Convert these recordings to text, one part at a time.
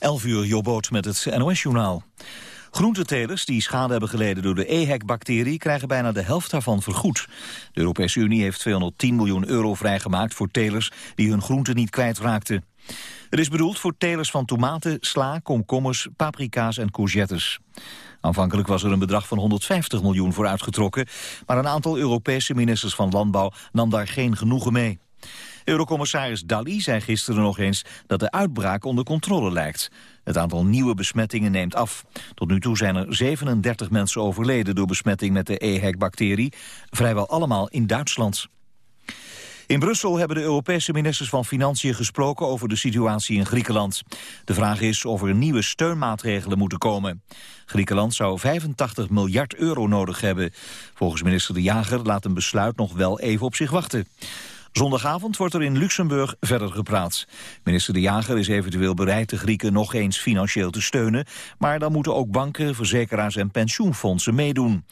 11 uur Jobboot met het NOS-journaal. Groentetelers die schade hebben geleden door de EHEC-bacterie... krijgen bijna de helft daarvan vergoed. De Europese Unie heeft 210 miljoen euro vrijgemaakt voor telers... die hun groenten niet kwijtraakten. Het is bedoeld voor telers van tomaten, sla, komkommers, paprika's en courgettes. Aanvankelijk was er een bedrag van 150 miljoen voor uitgetrokken... maar een aantal Europese ministers van Landbouw nam daar geen genoegen mee. Eurocommissaris Dalli zei gisteren nog eens dat de uitbraak onder controle lijkt. Het aantal nieuwe besmettingen neemt af. Tot nu toe zijn er 37 mensen overleden door besmetting met de EHEC-bacterie, vrijwel allemaal in Duitsland. In Brussel hebben de Europese ministers van Financiën gesproken over de situatie in Griekenland. De vraag is of er nieuwe steunmaatregelen moeten komen. Griekenland zou 85 miljard euro nodig hebben. Volgens minister De Jager laat een besluit nog wel even op zich wachten. Zondagavond wordt er in Luxemburg verder gepraat. Minister De Jager is eventueel bereid de Grieken nog eens financieel te steunen, maar dan moeten ook banken, verzekeraars en pensioenfondsen meedoen.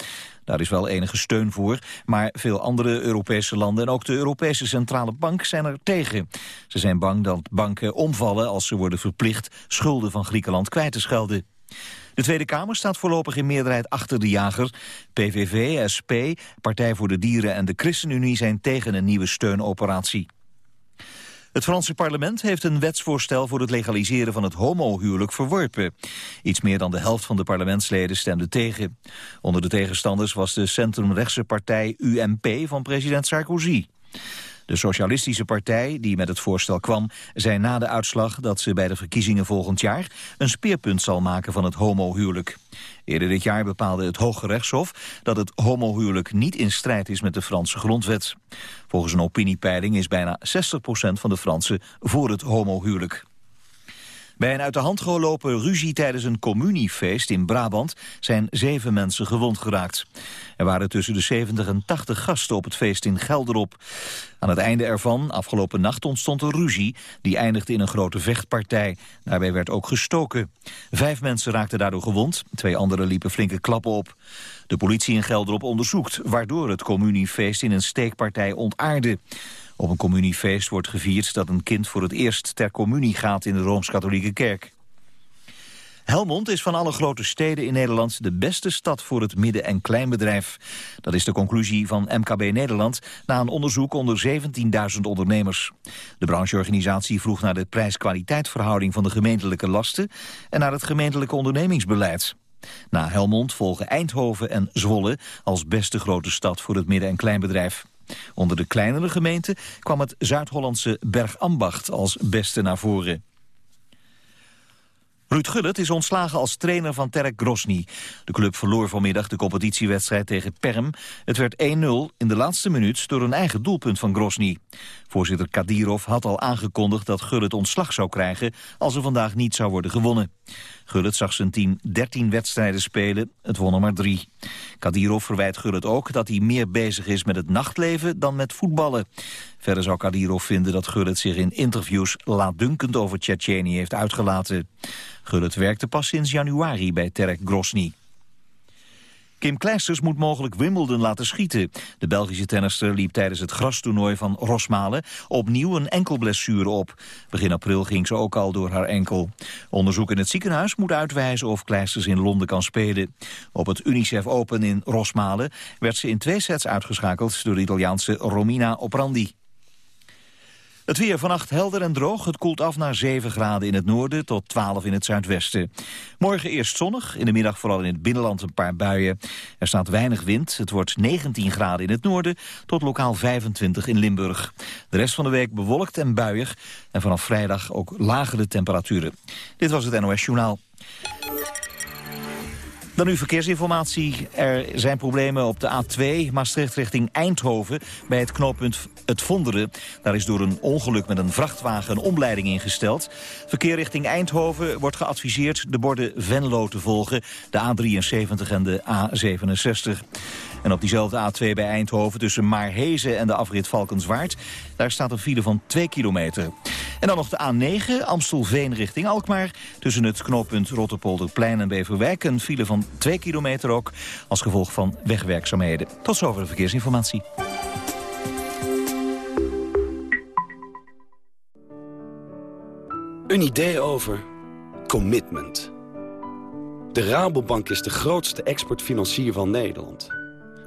Daar is wel enige steun voor, maar veel andere Europese landen en ook de Europese Centrale Bank zijn er tegen. Ze zijn bang dat banken omvallen als ze worden verplicht schulden van Griekenland kwijt te schelden. De Tweede Kamer staat voorlopig in meerderheid achter de jager. PVV, SP, Partij voor de Dieren en de ChristenUnie zijn tegen een nieuwe steunoperatie. Het Franse parlement heeft een wetsvoorstel voor het legaliseren van het homohuwelijk verworpen. Iets meer dan de helft van de parlementsleden stemde tegen. Onder de tegenstanders was de centrumrechtse partij UMP van president Sarkozy. De Socialistische Partij, die met het voorstel kwam, zei na de uitslag dat ze bij de verkiezingen volgend jaar een speerpunt zal maken van het homohuwelijk. Eerder dit jaar bepaalde het Hoge Rechtshof dat het homohuwelijk niet in strijd is met de Franse grondwet. Volgens een opiniepeiling is bijna 60% van de Fransen voor het homohuwelijk. Bij een uit de hand gelopen ruzie tijdens een communiefeest in Brabant zijn zeven mensen gewond geraakt. Er waren tussen de 70 en 80 gasten op het feest in Gelderop. Aan het einde ervan, afgelopen nacht, ontstond een ruzie. Die eindigde in een grote vechtpartij. Daarbij werd ook gestoken. Vijf mensen raakten daardoor gewond. Twee anderen liepen flinke klappen op. De politie in Gelderop onderzoekt waardoor het communiefeest in een steekpartij ontaarde. Op een communiefeest wordt gevierd dat een kind voor het eerst ter communie gaat in de Rooms-Katholieke Kerk. Helmond is van alle grote steden in Nederland de beste stad voor het midden- en kleinbedrijf. Dat is de conclusie van MKB Nederland na een onderzoek onder 17.000 ondernemers. De brancheorganisatie vroeg naar de prijs-kwaliteitverhouding van de gemeentelijke lasten en naar het gemeentelijke ondernemingsbeleid. Na Helmond volgen Eindhoven en Zwolle als beste grote stad voor het midden- en kleinbedrijf. Onder de kleinere gemeenten kwam het Zuid-Hollandse Bergambacht als beste naar voren. Ruud Gullit is ontslagen als trainer van Terek Grosny. De club verloor vanmiddag de competitiewedstrijd tegen Perm. Het werd 1-0 in de laatste minuut door een eigen doelpunt van Grosny. Voorzitter Kadirov had al aangekondigd dat Gullit ontslag zou krijgen... als er vandaag niet zou worden gewonnen. Gullit zag zijn team 13 wedstrijden spelen, het won er maar drie. Kadirov verwijt Gullit ook dat hij meer bezig is met het nachtleven dan met voetballen. Verder zou Kadirov vinden dat Gullit zich in interviews laatdunkend over Tsjetsjenië heeft uitgelaten. Gullit werkte pas sinds januari bij Terek Grosny. Kim Kleisters moet mogelijk Wimbledon laten schieten. De Belgische tennister liep tijdens het grastoernooi van Rosmalen opnieuw een enkelblessure op. Begin april ging ze ook al door haar enkel. Onderzoek in het ziekenhuis moet uitwijzen of Kleisters in Londen kan spelen. Op het UNICEF Open in Rosmalen werd ze in twee sets uitgeschakeld door de Italiaanse Romina Oprandi. Het weer vannacht helder en droog. Het koelt af naar 7 graden in het noorden tot 12 in het zuidwesten. Morgen eerst zonnig, in de middag vooral in het binnenland een paar buien. Er staat weinig wind. Het wordt 19 graden in het noorden tot lokaal 25 in Limburg. De rest van de week bewolkt en buiig. En vanaf vrijdag ook lagere temperaturen. Dit was het NOS Journaal. Dan nu verkeersinformatie. Er zijn problemen op de A2 Maastricht richting Eindhoven... bij het knooppunt Het Vonderen. Daar is door een ongeluk met een vrachtwagen een omleiding ingesteld. Verkeer richting Eindhoven wordt geadviseerd de borden Venlo te volgen... de A73 en de A67. En op diezelfde A2 bij Eindhoven tussen Maarhezen en de afrit Valkenswaard... daar staat een file van 2 kilometer. En dan nog de A9, Amstelveen richting Alkmaar... tussen het knooppunt Rotterpolderplein en Beverwijk... een file van 2 kilometer ook als gevolg van wegwerkzaamheden. Tot zover de verkeersinformatie. Een idee over Commitment. De Rabobank is de grootste exportfinancier van Nederland.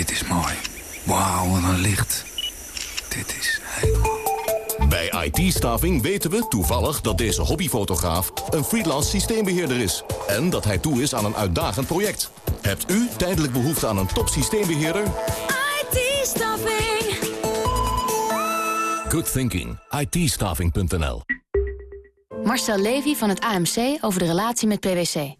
Dit is mooi. Wauw, wat een licht. Dit is helemaal... Bij IT-staving weten we toevallig dat deze hobbyfotograaf een freelance systeembeheerder is. En dat hij toe is aan een uitdagend project. Hebt u tijdelijk behoefte aan een top systeembeheerder? IT-staving. Good thinking. it Marcel Levy van het AMC over de relatie met PwC.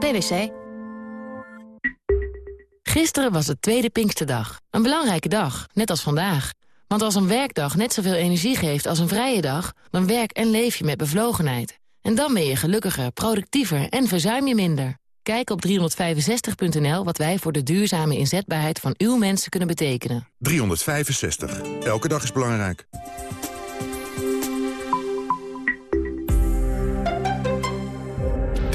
PwC. Gisteren was het tweede Pinksterdag. Een belangrijke dag, net als vandaag. Want als een werkdag net zoveel energie geeft als een vrije dag... dan werk en leef je met bevlogenheid. En dan ben je gelukkiger, productiever en verzuim je minder. Kijk op 365.nl wat wij voor de duurzame inzetbaarheid van uw mensen kunnen betekenen. 365. Elke dag is belangrijk.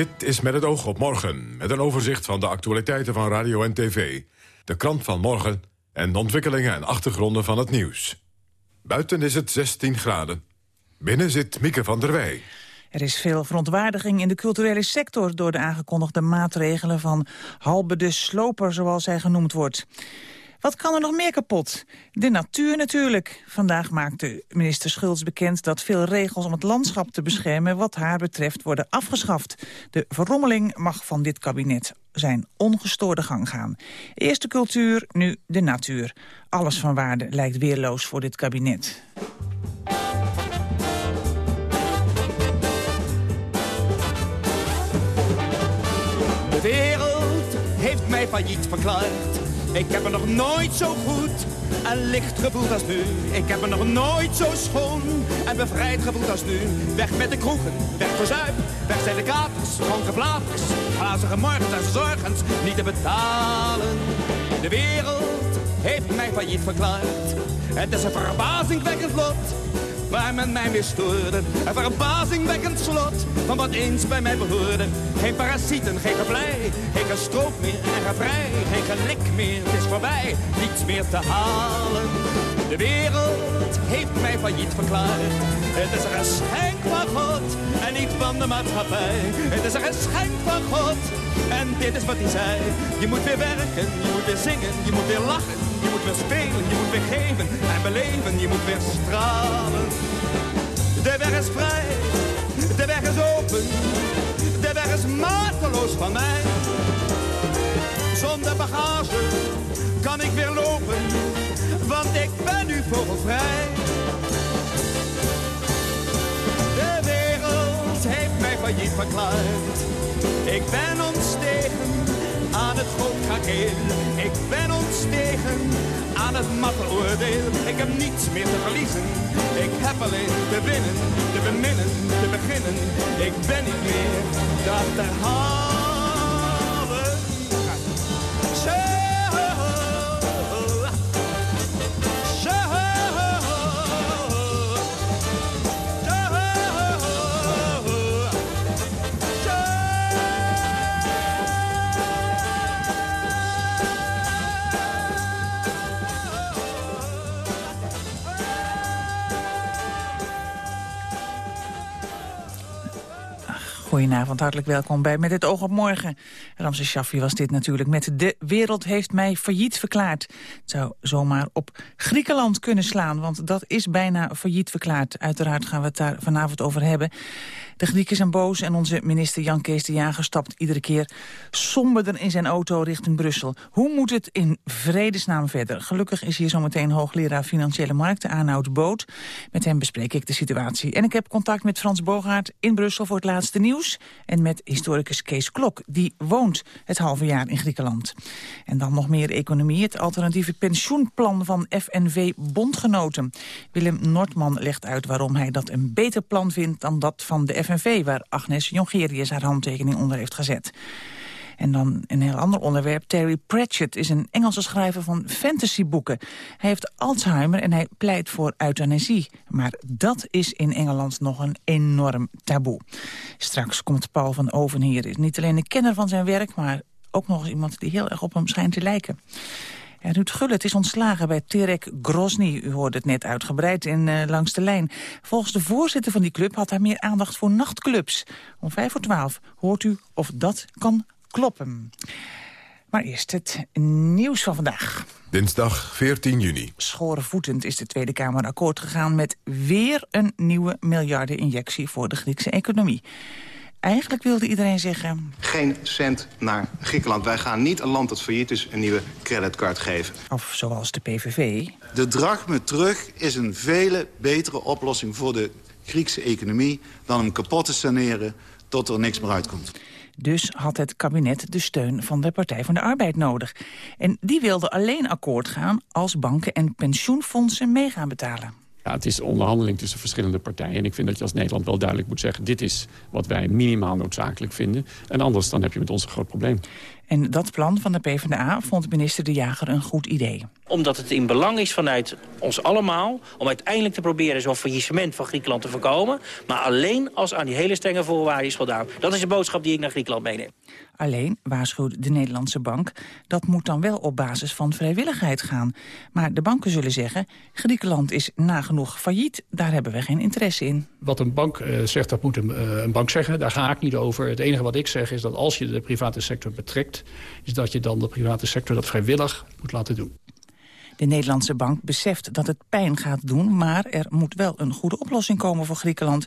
Dit is met het oog op morgen, met een overzicht van de actualiteiten van radio en tv. De krant van morgen en de ontwikkelingen en achtergronden van het nieuws. Buiten is het 16 graden. Binnen zit Mieke van der Wij. Er is veel verontwaardiging in de culturele sector... door de aangekondigde maatregelen van Halbe de Sloper, zoals hij genoemd wordt. Wat kan er nog meer kapot? De natuur natuurlijk. Vandaag maakte minister Schultz bekend dat veel regels om het landschap te beschermen wat haar betreft worden afgeschaft. De verrommeling mag van dit kabinet zijn ongestoorde gang gaan. Eerst de cultuur, nu de natuur. Alles van waarde lijkt weerloos voor dit kabinet. De wereld heeft mij failliet verklaard ik heb me nog nooit zo goed en licht gevoeld als nu. Ik heb me nog nooit zo schoon en bevrijd gevoeld als nu. Weg met de kroegen, weg voor zuip, weg zijn de katers, dronken blaters. Glazige morgens en zorgens niet te betalen. De wereld heeft mij failliet verklaard. Het is een verbazingwekkend lot waar men mij weer stoorde. Een verbazingwekkend slot van wat eens bij mij behoorde. Geen parasieten, geen geblij, geen gestroop meer en gevrij. Geen gelik meer, het is voorbij, niets meer te halen. De wereld heeft mij failliet verklaard. Het is een geschenk van God en niet van de maatschappij. Het is een geschenk van God en dit is wat hij zei. Je moet weer werken, je moet weer zingen, je moet weer lachen. Je moet weer spelen, je moet weer geven en beleven, je moet weer stralen. De weg is vrij, de weg is open, de weg is mateloos van mij. Zonder bagage kan ik weer lopen, want ik ben nu vogelvrij. De wereld heeft mij failliet verklaard. Ik ben ontstegen aan het godkakeel. Ik ben ontstegen aan het matte oordeel. Ik heb niets meer te verliezen. Ik heb alleen te winnen, te beminnen, te beginnen. Ik ben niet meer te achterhalen. Zo, Goedenavond, hartelijk welkom bij Met het oog op morgen. Ramse Shaffi was dit natuurlijk met De wereld heeft mij failliet verklaard. Het zou zomaar op Griekenland kunnen slaan, want dat is bijna failliet verklaard. Uiteraard gaan we het daar vanavond over hebben. De Grieken zijn boos en onze minister Jan Kees de Jager stapt iedere keer somberder in zijn auto richting Brussel. Hoe moet het in vredesnaam verder? Gelukkig is hier zometeen hoogleraar Financiële Markten Arnoud Boot. Met hem bespreek ik de situatie. En ik heb contact met Frans Bogaert in Brussel voor het laatste nieuws. En met historicus Kees Klok, die woont het halve jaar in Griekenland. En dan nog meer economie, het alternatieve pensioenplan van FNV Bondgenoten. Willem Nordman legt uit waarom hij dat een beter plan vindt dan dat van de FNV Waar Agnes Jongerius haar handtekening onder heeft gezet. En dan een heel ander onderwerp. Terry Pratchett is een Engelse schrijver van fantasyboeken. Hij heeft Alzheimer en hij pleit voor euthanasie. Maar dat is in Engeland nog een enorm taboe. Straks komt Paul van Oven hier. Niet alleen een kenner van zijn werk, maar ook nog eens iemand die heel erg op hem schijnt te lijken. En Ruud Gullit is ontslagen bij Terek Grozny. U hoorde het net uitgebreid in uh, Langs de Lijn. Volgens de voorzitter van die club had hij meer aandacht voor nachtclubs. Om vijf voor twaalf hoort u of dat kan kloppen. Maar eerst het nieuws van vandaag. Dinsdag 14 juni. Schorenvoetend is de Tweede Kamer akkoord gegaan met weer een nieuwe miljardeninjectie voor de Griekse economie. Eigenlijk wilde iedereen zeggen... Geen cent naar Griekenland. Wij gaan niet een land dat failliet is een nieuwe creditcard geven. Of zoals de PVV. De drachme terug is een vele betere oplossing voor de Griekse economie... dan hem kapot te saneren tot er niks meer uitkomt. Dus had het kabinet de steun van de Partij van de Arbeid nodig. En die wilde alleen akkoord gaan als banken en pensioenfondsen mee gaan betalen. Ja, het is onderhandeling tussen verschillende partijen. En ik vind dat je als Nederland wel duidelijk moet zeggen... dit is wat wij minimaal noodzakelijk vinden. En anders dan heb je met ons een groot probleem. En dat plan van de PvdA vond minister De Jager een goed idee. Omdat het in belang is vanuit ons allemaal... om uiteindelijk te proberen zo'n faillissement van Griekenland te voorkomen. Maar alleen als aan die hele strenge voorwaarden is voldaan. Dat is de boodschap die ik naar Griekenland meeneem. Alleen, waarschuwt de Nederlandse bank, dat moet dan wel op basis van vrijwilligheid gaan. Maar de banken zullen zeggen, Griekenland is nagenoeg failliet, daar hebben we geen interesse in. Wat een bank uh, zegt, dat moet een, uh, een, bank zeggen, daar ga ik niet over. Het enige wat ik zeg is dat als je de private sector betrekt, is dat je dan de private sector dat vrijwillig moet laten doen. De Nederlandse bank beseft dat het pijn gaat doen... maar er moet wel een goede oplossing komen voor Griekenland.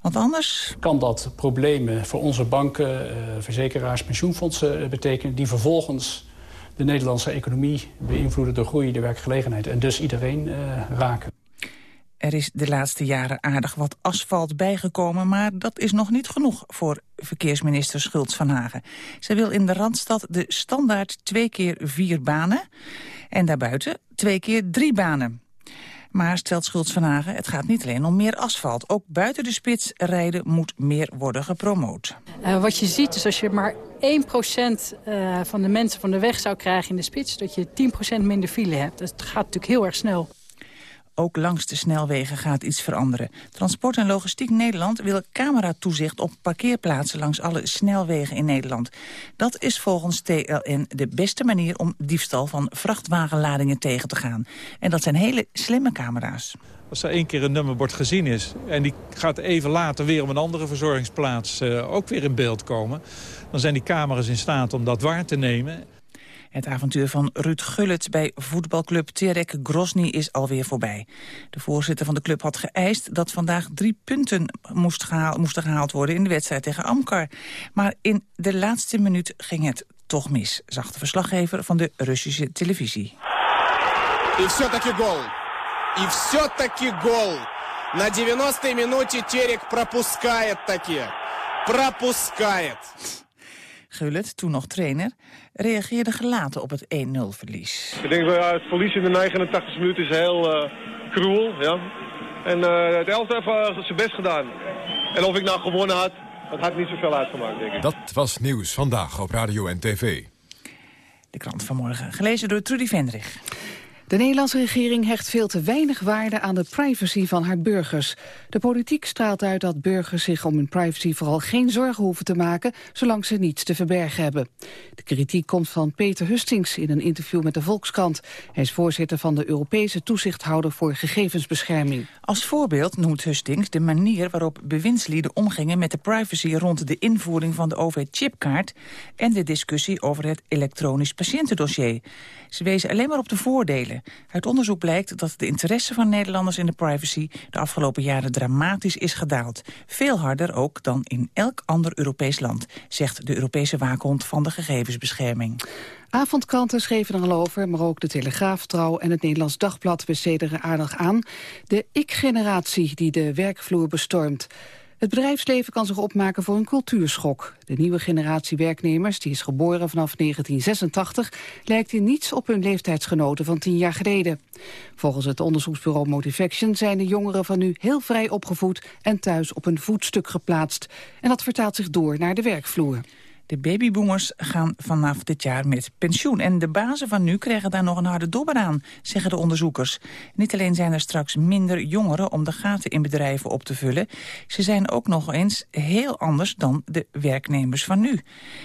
Want anders... Kan dat problemen voor onze banken, uh, verzekeraars, pensioenfondsen betekenen... die vervolgens de Nederlandse economie beïnvloeden... de groei, de werkgelegenheid en dus iedereen uh, raken. Er is de laatste jaren aardig wat asfalt bijgekomen... maar dat is nog niet genoeg voor verkeersminister Schultz van Hagen. Zij wil in de Randstad de standaard twee keer vier banen... en daarbuiten twee keer drie banen. Maar stelt Schultz van Hagen, het gaat niet alleen om meer asfalt. Ook buiten de spits rijden moet meer worden gepromoot. Uh, wat je ziet is als je maar 1% uh, van de mensen van de weg zou krijgen in de spits... dat je 10% minder file hebt. Dat gaat natuurlijk heel erg snel. Ook langs de snelwegen gaat iets veranderen. Transport en Logistiek Nederland wil cameratoezicht op parkeerplaatsen langs alle snelwegen in Nederland. Dat is volgens TLN de beste manier om diefstal van vrachtwagenladingen tegen te gaan. En dat zijn hele slimme camera's. Als er één keer een nummerbord gezien is en die gaat even later weer op een andere verzorgingsplaats uh, ook weer in beeld komen, dan zijn die camera's in staat om dat waar te nemen. Het avontuur van Ruud Gullit bij voetbalclub Terek Grozny is alweer voorbij. De voorzitter van de club had geëist dat vandaag drie punten moest gehaald, moesten gehaald worden in de wedstrijd tegen Amkar. Maar in de laatste minuut ging het toch mis, zag de verslaggever van de Russische televisie. И все-таки гол. И все-таки гол. На 90-й минуте Терек пропускает таки. Пропускает. Gullit, toen nog trainer, reageerde gelaten op het 1-0-verlies. Ik denk dat ja, het verlies in de 89 minuut is heel uh, cruel. Ja. En uh, het elftal heeft uh, zijn best gedaan. En of ik nou gewonnen had, dat had niet zoveel uitgemaakt, denk ik. Dat was Nieuws Vandaag op Radio en TV. De krant vanmorgen, gelezen door Trudy Vendrich. De Nederlandse regering hecht veel te weinig waarde aan de privacy van haar burgers. De politiek straalt uit dat burgers zich om hun privacy vooral geen zorgen hoeven te maken, zolang ze niets te verbergen hebben. De kritiek komt van Peter Hustings in een interview met de Volkskrant. Hij is voorzitter van de Europese toezichthouder voor gegevensbescherming. Als voorbeeld noemt Hustings de manier waarop bewindslieden omgingen met de privacy rond de invoering van de OV-chipkaart en de discussie over het elektronisch patiëntendossier. Ze wezen alleen maar op de voordelen. Uit onderzoek blijkt dat de interesse van Nederlanders in de privacy de afgelopen jaren dramatisch is gedaald. Veel harder ook dan in elk ander Europees land, zegt de Europese waakhond van de gegevensbescherming. Avondkranten schreven er al over, maar ook de Telegraaf, Trouw en het Nederlands Dagblad besteden er aardig aan. De ik-generatie die de werkvloer bestormt. Het bedrijfsleven kan zich opmaken voor een cultuurschok. De nieuwe generatie werknemers, die is geboren vanaf 1986... lijkt in niets op hun leeftijdsgenoten van tien jaar geleden. Volgens het onderzoeksbureau Motivaction zijn de jongeren van nu heel vrij opgevoed... en thuis op een voetstuk geplaatst. En dat vertaalt zich door naar de werkvloer. De babyboomers gaan vanaf dit jaar met pensioen. En de bazen van nu krijgen daar nog een harde dobber aan, zeggen de onderzoekers. Niet alleen zijn er straks minder jongeren om de gaten in bedrijven op te vullen. Ze zijn ook nog eens heel anders dan de werknemers van nu.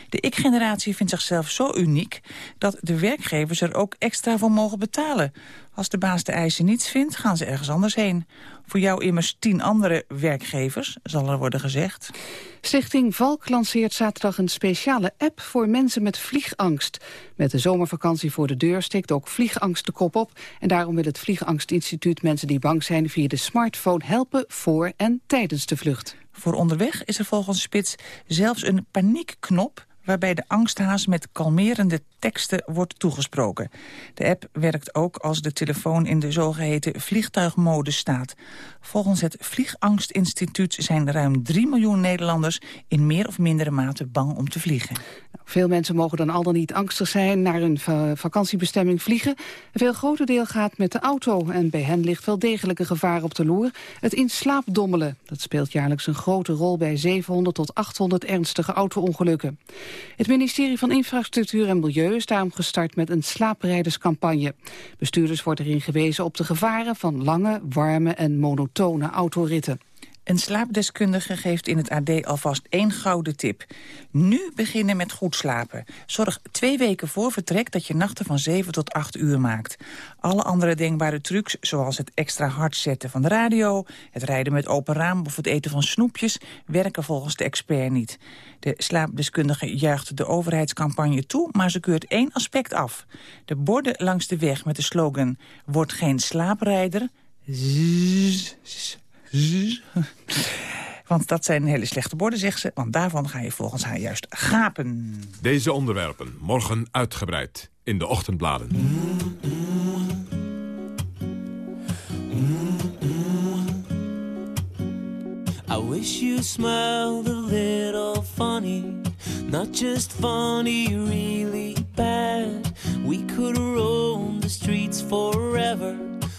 De ik-generatie vindt zichzelf zo uniek dat de werkgevers er ook extra voor mogen betalen. Als de baas de eisen niets vindt, gaan ze ergens anders heen. Voor jou immers tien andere werkgevers, zal er worden gezegd. Stichting Valk lanceert zaterdag een speciale app voor mensen met vliegangst. Met de zomervakantie voor de deur steekt ook vliegangst de kop op. En daarom wil het Vliegangstinstituut mensen die bang zijn via de smartphone helpen voor en tijdens de vlucht. Voor onderweg is er volgens Spits zelfs een paniekknop waarbij de angsthaas met kalmerende teksten wordt toegesproken. De app werkt ook als de telefoon in de zogeheten vliegtuigmode staat. Volgens het Vliegangstinstituut zijn ruim 3 miljoen Nederlanders... in meer of mindere mate bang om te vliegen. Veel mensen mogen dan al dan niet angstig zijn naar hun vakantiebestemming vliegen. Een veel groter deel gaat met de auto en bij hen ligt wel degelijke gevaar op de loer. Het in slaap dommelen, dat speelt jaarlijks een grote rol bij 700 tot 800 ernstige auto-ongelukken. Het ministerie van Infrastructuur en Milieu is daarom gestart met een slaaprijderscampagne. Bestuurders worden erin gewezen op de gevaren van lange, warme en monotone autoritten. Een slaapdeskundige geeft in het AD alvast één gouden tip. Nu beginnen met goed slapen. Zorg twee weken voor vertrek dat je nachten van 7 tot 8 uur maakt. Alle andere denkbare trucs, zoals het extra hard zetten van de radio... het rijden met open raam of het eten van snoepjes... werken volgens de expert niet. De slaapdeskundige juicht de overheidscampagne toe... maar ze keurt één aspect af. De borden langs de weg met de slogan... Word geen slaaprijder... Want dat zijn hele slechte borden, zegt ze. Want daarvan ga je volgens haar juist gapen. Deze onderwerpen morgen uitgebreid in de ochtendbladen. I wish you smiled a little funny. Not just funny, really bad. We could roam the streets forever.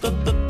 the, the,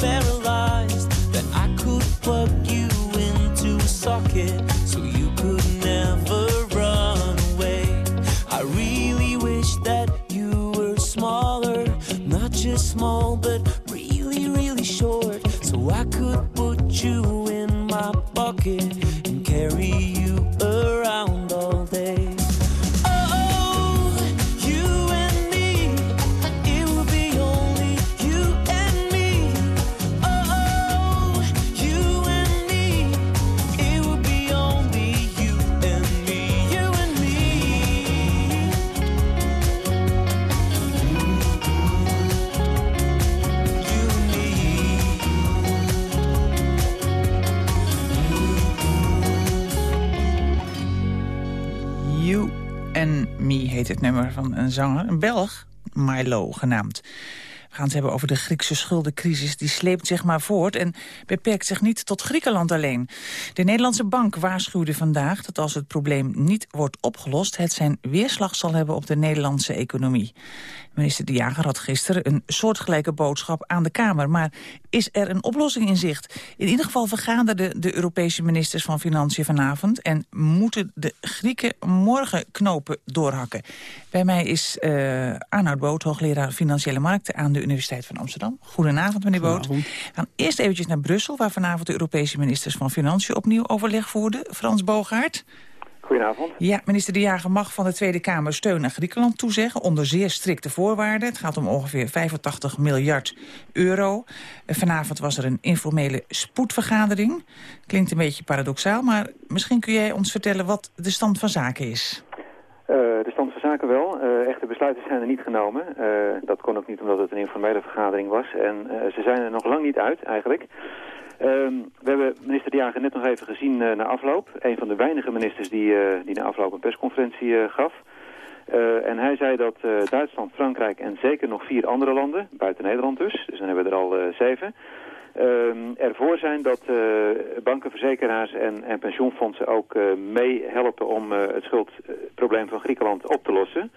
zanger, een Belg, Milo genaamd. We gaan het hebben over de Griekse schuldencrisis. Die sleept zich maar voort en beperkt zich niet tot Griekenland alleen. De Nederlandse bank waarschuwde vandaag dat als het probleem niet wordt opgelost... het zijn weerslag zal hebben op de Nederlandse economie. Minister De Jager had gisteren een soortgelijke boodschap aan de Kamer. Maar is er een oplossing in zicht? In ieder geval vergaderden de Europese ministers van Financiën vanavond... en moeten de Grieken morgen knopen doorhakken. Bij mij is uh, Arnoud Boot, hoogleraar Financiële Markten... aan de Universiteit van Amsterdam. Goedenavond, meneer Boot. We gaan eerst eventjes naar Brussel... waar vanavond de Europese ministers van Financiën opnieuw overleg voerden. Frans Bogaert. Goedenavond. Ja, minister De Jager mag van de Tweede Kamer steun aan Griekenland toezeggen... onder zeer strikte voorwaarden. Het gaat om ongeveer 85 miljard euro. Vanavond was er een informele spoedvergadering. Klinkt een beetje paradoxaal, maar misschien kun jij ons vertellen... wat de stand van zaken is. Uh, de stand van zaken wel. Uh, echte besluiten zijn er niet genomen. Uh, dat kon ook niet omdat het een informele vergadering was. En ze zijn er nog lang niet uit, eigenlijk. Um, we hebben minister De net nog even gezien uh, na afloop. Een van de weinige ministers die, uh, die na afloop een persconferentie uh, gaf. en hij zei dat Duitsland, Frankrijk en zeker nog vier andere landen, buiten Nederland dus, dus dan hebben we er al zeven, ervoor zijn dat banken, verzekeraars en, en pensioenfondsen ook meehelpen om het schuldprobleem van Griekenland op te lossen.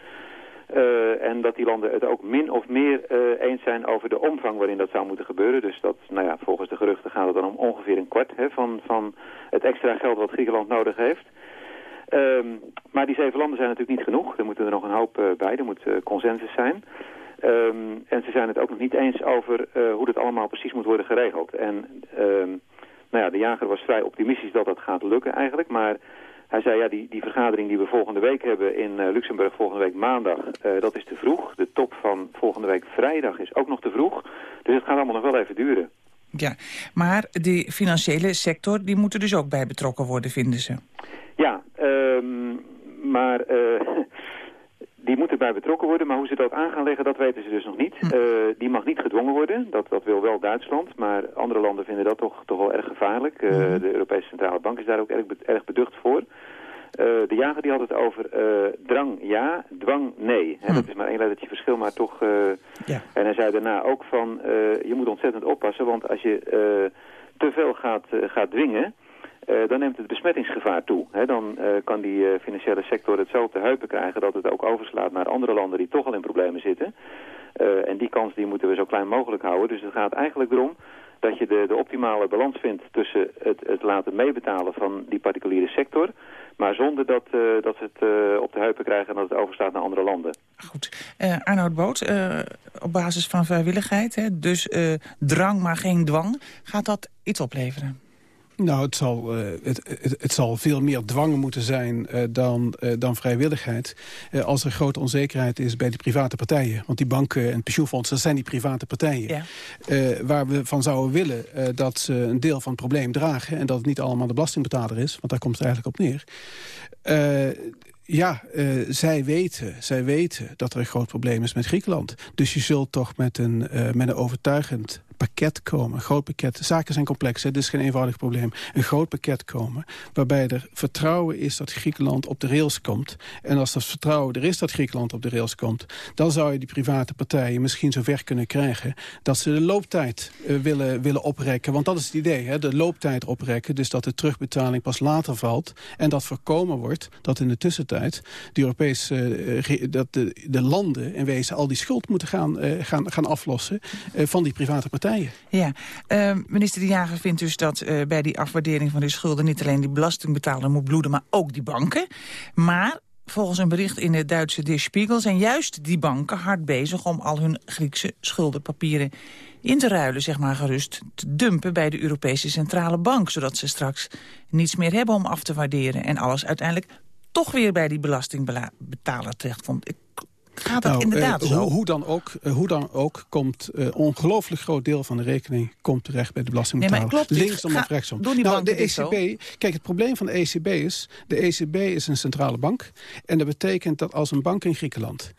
Uh, en dat die landen het ook min of meer uh, eens zijn over de omvang waarin dat zou moeten gebeuren. Dus dat, nou ja, volgens de geruchten gaat het dan om ongeveer een kwart hè, van, van het extra geld wat Griekenland nodig heeft. Um, maar die zeven landen zijn natuurlijk niet genoeg. Er moeten er nog een hoop uh, bij. Er moet consensus zijn. Um, en ze zijn het ook nog niet eens over hoe dat allemaal precies moet worden geregeld. En um, nou ja, de jager was vrij optimistisch dat dat gaat lukken eigenlijk. Maar hij zei, ja, die, die vergadering die we volgende week hebben in uh, Luxemburg, volgende week maandag, uh, dat is te vroeg. De top van volgende week vrijdag is ook nog te vroeg. Dus het gaat allemaal nog wel even duren. Ja, maar die financiële sector, die moet er dus ook bij betrokken worden, vinden ze? Ja, um, maar uh, die moet erbij betrokken worden. Maar hoe ze dat aan gaan leggen, dat weten ze dus nog niet. Hm. die mag niet gedwongen worden, dat, dat wil wel Duitsland. Maar andere landen vinden dat toch, toch wel erg gevaarlijk. Hm. De Europese Centrale Bank is daar ook erg, erg beducht voor. Uh, de jager die had het over drang ja, dwang nee. Hm. dat is maar één lettertje verschil, maar toch... Ja. En hij zei daarna ook van, je moet ontzettend oppassen, want als je te veel gaat, gaat dwingen... dan neemt het besmettingsgevaar toe. Dan kan die financiële sector het zo op de heupen krijgen... dat het ook overslaat naar andere landen die toch al in problemen zitten. en die kans die moeten we zo klein mogelijk houden. Dus het gaat eigenlijk erom dat je de, de optimale balans vindt tussen het, het laten meebetalen van die particuliere sector... Maar zonder dat, dat ze het op de heupen krijgen en dat het overstaat naar andere landen. Goed. Arnoud Boot, op basis van vrijwilligheid, hè, dus drang maar geen dwang. Gaat dat iets opleveren? Nou, het zal, uh, het, het, het, zal veel meer dwang moeten zijn uh, dan, uh, dan vrijwilligheid. als er grote onzekerheid is bij die private partijen. Want die banken en pensioenfondsen, dat zijn die private partijen. Ja. waar we van zouden willen dat ze een deel van het probleem dragen... en dat het niet allemaal de belastingbetaler is. Want daar komt het eigenlijk op neer. Ja, uh, zij, weten, zij weten dat er een groot probleem is met Griekenland. Dus je zult toch met een, uh, met een overtuigend pakket komen. Een groot pakket. Zaken zijn complex, het is geen eenvoudig probleem. Een groot pakket komen waarbij er vertrouwen is dat Griekenland op de rails komt. En als dat vertrouwen er is dat Griekenland op de rails komt... dan zou je die private partijen misschien zover kunnen krijgen... dat ze de looptijd uh, willen, willen oprekken. Want dat is het idee, hè? de looptijd oprekken. Dus dat de terugbetaling pas later valt. En dat voorkomen wordt dat in de tussentijd... de Europese, uh, dat de, de landen in wezen al die schuld moeten gaan, uh, gaan, gaan aflossen... van die private partijen. Ja, minister De Jager vindt dus dat bij die afwaardering van die schulden... niet alleen die belastingbetaler moet bloeden, maar ook die banken. Maar Volgens een bericht in de Duitse Der Spiegel zijn juist die banken hard bezig om al hun Griekse schuldenpapieren in te ruilen, zeg maar gerust, te dumpen bij de Europese Centrale Bank, zodat ze straks niets meer hebben om af te waarderen en alles uiteindelijk toch weer bij die belastingbetaler terechtkomt. Ik Gaat dat nou, inderdaad uh, zo? Hoe, hoe, dan ook, uh, hoe dan ook komt een uh, ongelooflijk groot deel van de rekening komt terecht bij de belastingbetaler. Nee, klopt, Linksom of rechtsom. Nou, de ECB, kijk het probleem van de ECB is, de ECB is een centrale bank. En dat betekent dat als een bank in Griekenland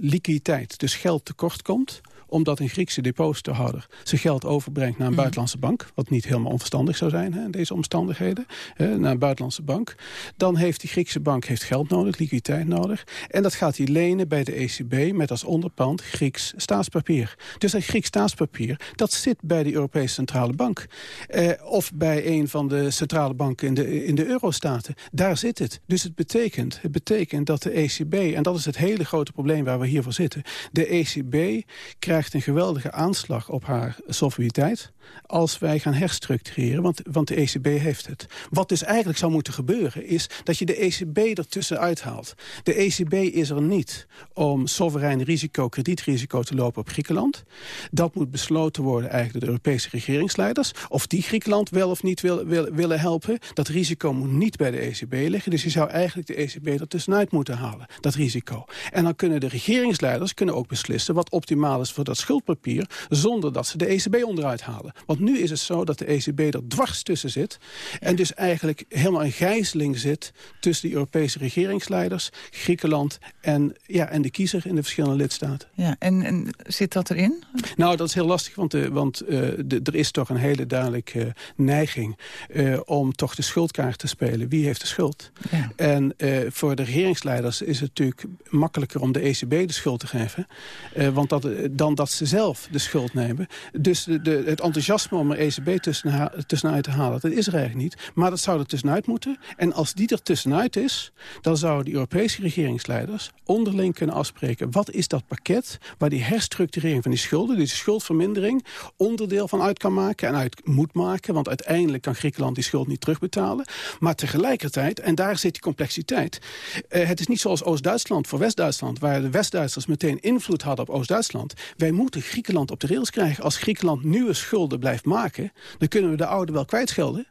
liquiditeit, dus geld tekort komt omdat een Griekse depositohouder zijn geld overbrengt naar een Mhm. buitenlandse bank... wat niet helemaal onverstandig zou zijn hè, in deze omstandigheden, hè, naar een buitenlandse bank... dan heeft die Griekse bank heeft geld nodig, liquiditeit nodig... en dat gaat hij lenen bij de ECB met als onderpand Grieks staatspapier. Dus dat Grieks staatspapier, dat zit bij de Europese Centrale Bank. Eh, of bij een van de centrale banken in de, in de eurostaten. Daar zit het. Dus het betekent, het betekent dat de ECB, en dat is het hele grote probleem waar we hier voor zitten... de ECB krijgt een geweldige aanslag op haar solvabiliteit als wij gaan herstructureren, want, want de ECB heeft het. Wat dus eigenlijk zou moeten gebeuren, is dat je de ECB ertussen uithaalt. De ECB is er niet om soeverein risico, kredietrisico te lopen op Griekenland. Dat moet besloten worden eigenlijk door de Europese regeringsleiders. Of die Griekenland wel of niet wil, wil, willen helpen. Dat risico moet niet bij de ECB liggen. Dus je zou eigenlijk de ECB ertussenuit moeten halen, dat risico. En dan kunnen de regeringsleiders kunnen ook beslissen wat optimaal is voor dat schuldpapier, zonder dat ze de ECB onderuit halen. Want nu is het zo dat de ECB er dwars tussen zit... en dus eigenlijk helemaal een gijzeling zit... tussen de Europese regeringsleiders, Griekenland... en, ja, en de kiezer in de verschillende lidstaten. Ja, en, en zit dat erin? Nou, dat is heel lastig, want, uh, want uh, de, er is toch een hele duidelijke uh, neiging... om toch de schuldkaart te spelen. Wie heeft de schuld? Ja. En voor de regeringsleiders is het natuurlijk makkelijker... om de ECB de schuld te geven... want dat, dan dat ze zelf de schuld nemen. Dus de, de, het enthousiasme om er ECB tussen, tussenuit te halen, dat is er eigenlijk niet. Maar dat zou er tussenuit moeten. En als die er tussenuit is, dan zouden de Europese regeringsleiders onderling kunnen afspreken. Wat is dat pakket waar die herstructurering van die schulden, die schuldvermindering, onderdeel van uit kan maken en uit moet maken. Want uiteindelijk kan Griekenland die schuld niet terugbetalen. Maar tegelijkertijd, en daar zit die complexiteit, uh, het is niet zoals Oost-Duitsland voor West-Duitsland, waar de West-Duitsers meteen invloed hadden op Oost-Duitsland. Wij moeten Griekenland op de rails krijgen. Als Griekenland nieuwe schulden blijft maken... dan kunnen we de oude wel kwijtschelden.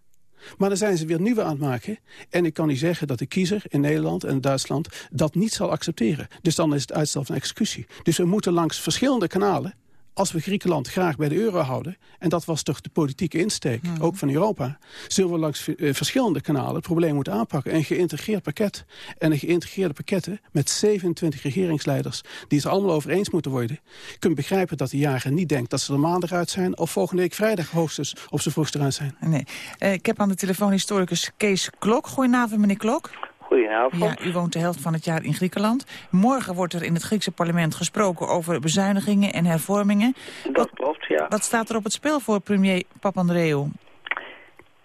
Maar dan zijn ze weer nieuwe aan het maken. En ik kan niet zeggen dat de kiezer in Nederland en Duitsland... dat niet zal accepteren. Dus dan is het uitstel van executie. Dus we moeten langs verschillende kanalen als we Griekenland graag bij de euro houden... en dat was toch de politieke insteek, Hmm. ook van Europa... zullen we langs uh, verschillende kanalen het probleem moeten aanpakken. Een geïntegreerd pakket. En een geïntegreerde pakketten met 27 regeringsleiders... die het allemaal over eens moeten worden. Je kunt begrijpen dat de jager niet denkt dat ze er maandag uit zijn... of volgende week vrijdag hoogstens op zijn vroegst eruit zijn. Nee. Uh, ik heb aan de telefoon historicus Kees Klok. Goedenavond, meneer Klok. Goedenavond. Ja, u woont de helft van het jaar in Griekenland. Morgen wordt er in het Griekse parlement gesproken over bezuinigingen en hervormingen. Dat wat, klopt, ja. Wat staat er op het spel voor premier Papandreou?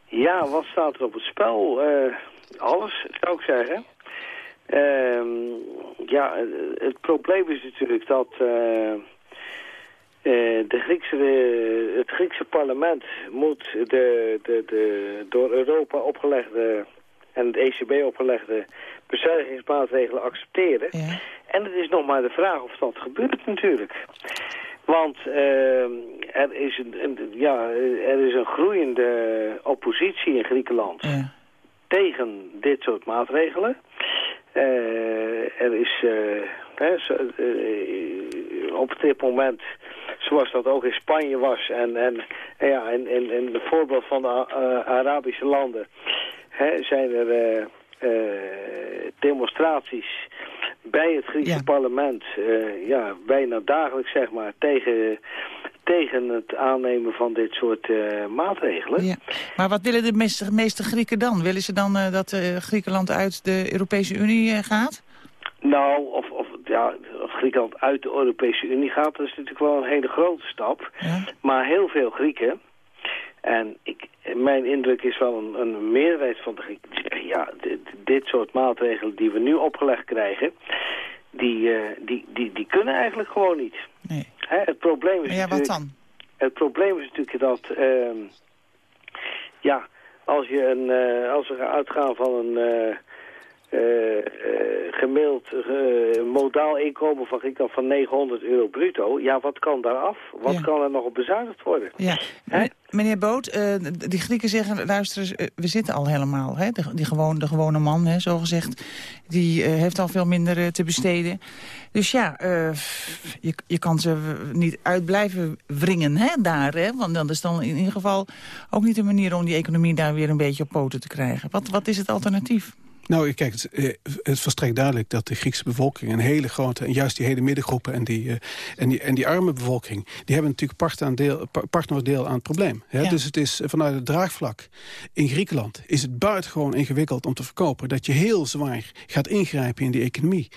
Ja, wat staat er op het spel? Uh, alles, zou ik zeggen. Uh, ja, het probleem is natuurlijk dat uh, de Griekse, het Griekse parlement moet de, de, de door Europa opgelegde en het ECB opgelegde bezuinigingsmaatregelen accepteren. Ja. En het is nog maar de vraag of dat gebeurt natuurlijk. Want uh, er, is een, een, ja, er is een groeiende oppositie in Griekenland ja. tegen dit soort maatregelen. Uh, er is uh, hè, zo, op dit moment, zoals dat ook in Spanje was... en, en, en ja, in, in, in het voorbeeld van de Arabische landen... Hè, zijn er demonstraties bij het Griekse Ja. parlement, uh, ja, bijna dagelijks zeg maar, tegen, tegen het aannemen van dit soort maatregelen. Ja. Maar wat willen de meeste, meeste Grieken dan? Willen ze dan dat Griekenland uit de Europese Unie gaat? Nou, of, of ja, Griekenland uit de Europese Unie gaat, dat is natuurlijk wel een hele grote stap. Ja. Maar heel veel Grieken, en ik, mijn indruk is wel een, een meerderheid van de Grieken, die zeggen, ja, dit, dit, soort maatregelen die we nu opgelegd krijgen, die, uh, die, die, die kunnen eigenlijk gewoon niet. Nee. Hè, het probleem is ja, wat dan? Het probleem is natuurlijk dat, uh, ja, als, je een, uh, als we uitgaan van een uh, gemiddeld modaal inkomen van Griekenland van 900 euro bruto, ja, wat kan daar af? Wat Ja. kan er nog op bezuinigd worden? Ja. Meneer Boot, eh, die Grieken zeggen, luister eens, eh, we zitten al helemaal. Hè? De, die gewoon, de gewone man, hè, zo gezegd, die eh, heeft al veel minder eh, te besteden. Dus ja, eh, je, je kan ze niet uit blijven wringen hè, daar. Hè? Want dat is dan in ieder geval ook niet de manier om die economie daar weer een beetje op poten te krijgen. Wat, wat is het alternatief? Nou, kijk, het, eh, het is volstrekt duidelijk dat de Griekse bevolking... een hele grote, en juist die hele middengroepen en die, eh, en die, en die arme bevolking... die hebben natuurlijk part, aan deel, pa- partnerdeel aan het probleem. Hè? Ja. Dus het is eh, vanuit het draagvlak in Griekenland... is het buitengewoon ingewikkeld om te verkopen... dat je heel zwaar gaat ingrijpen in die economie.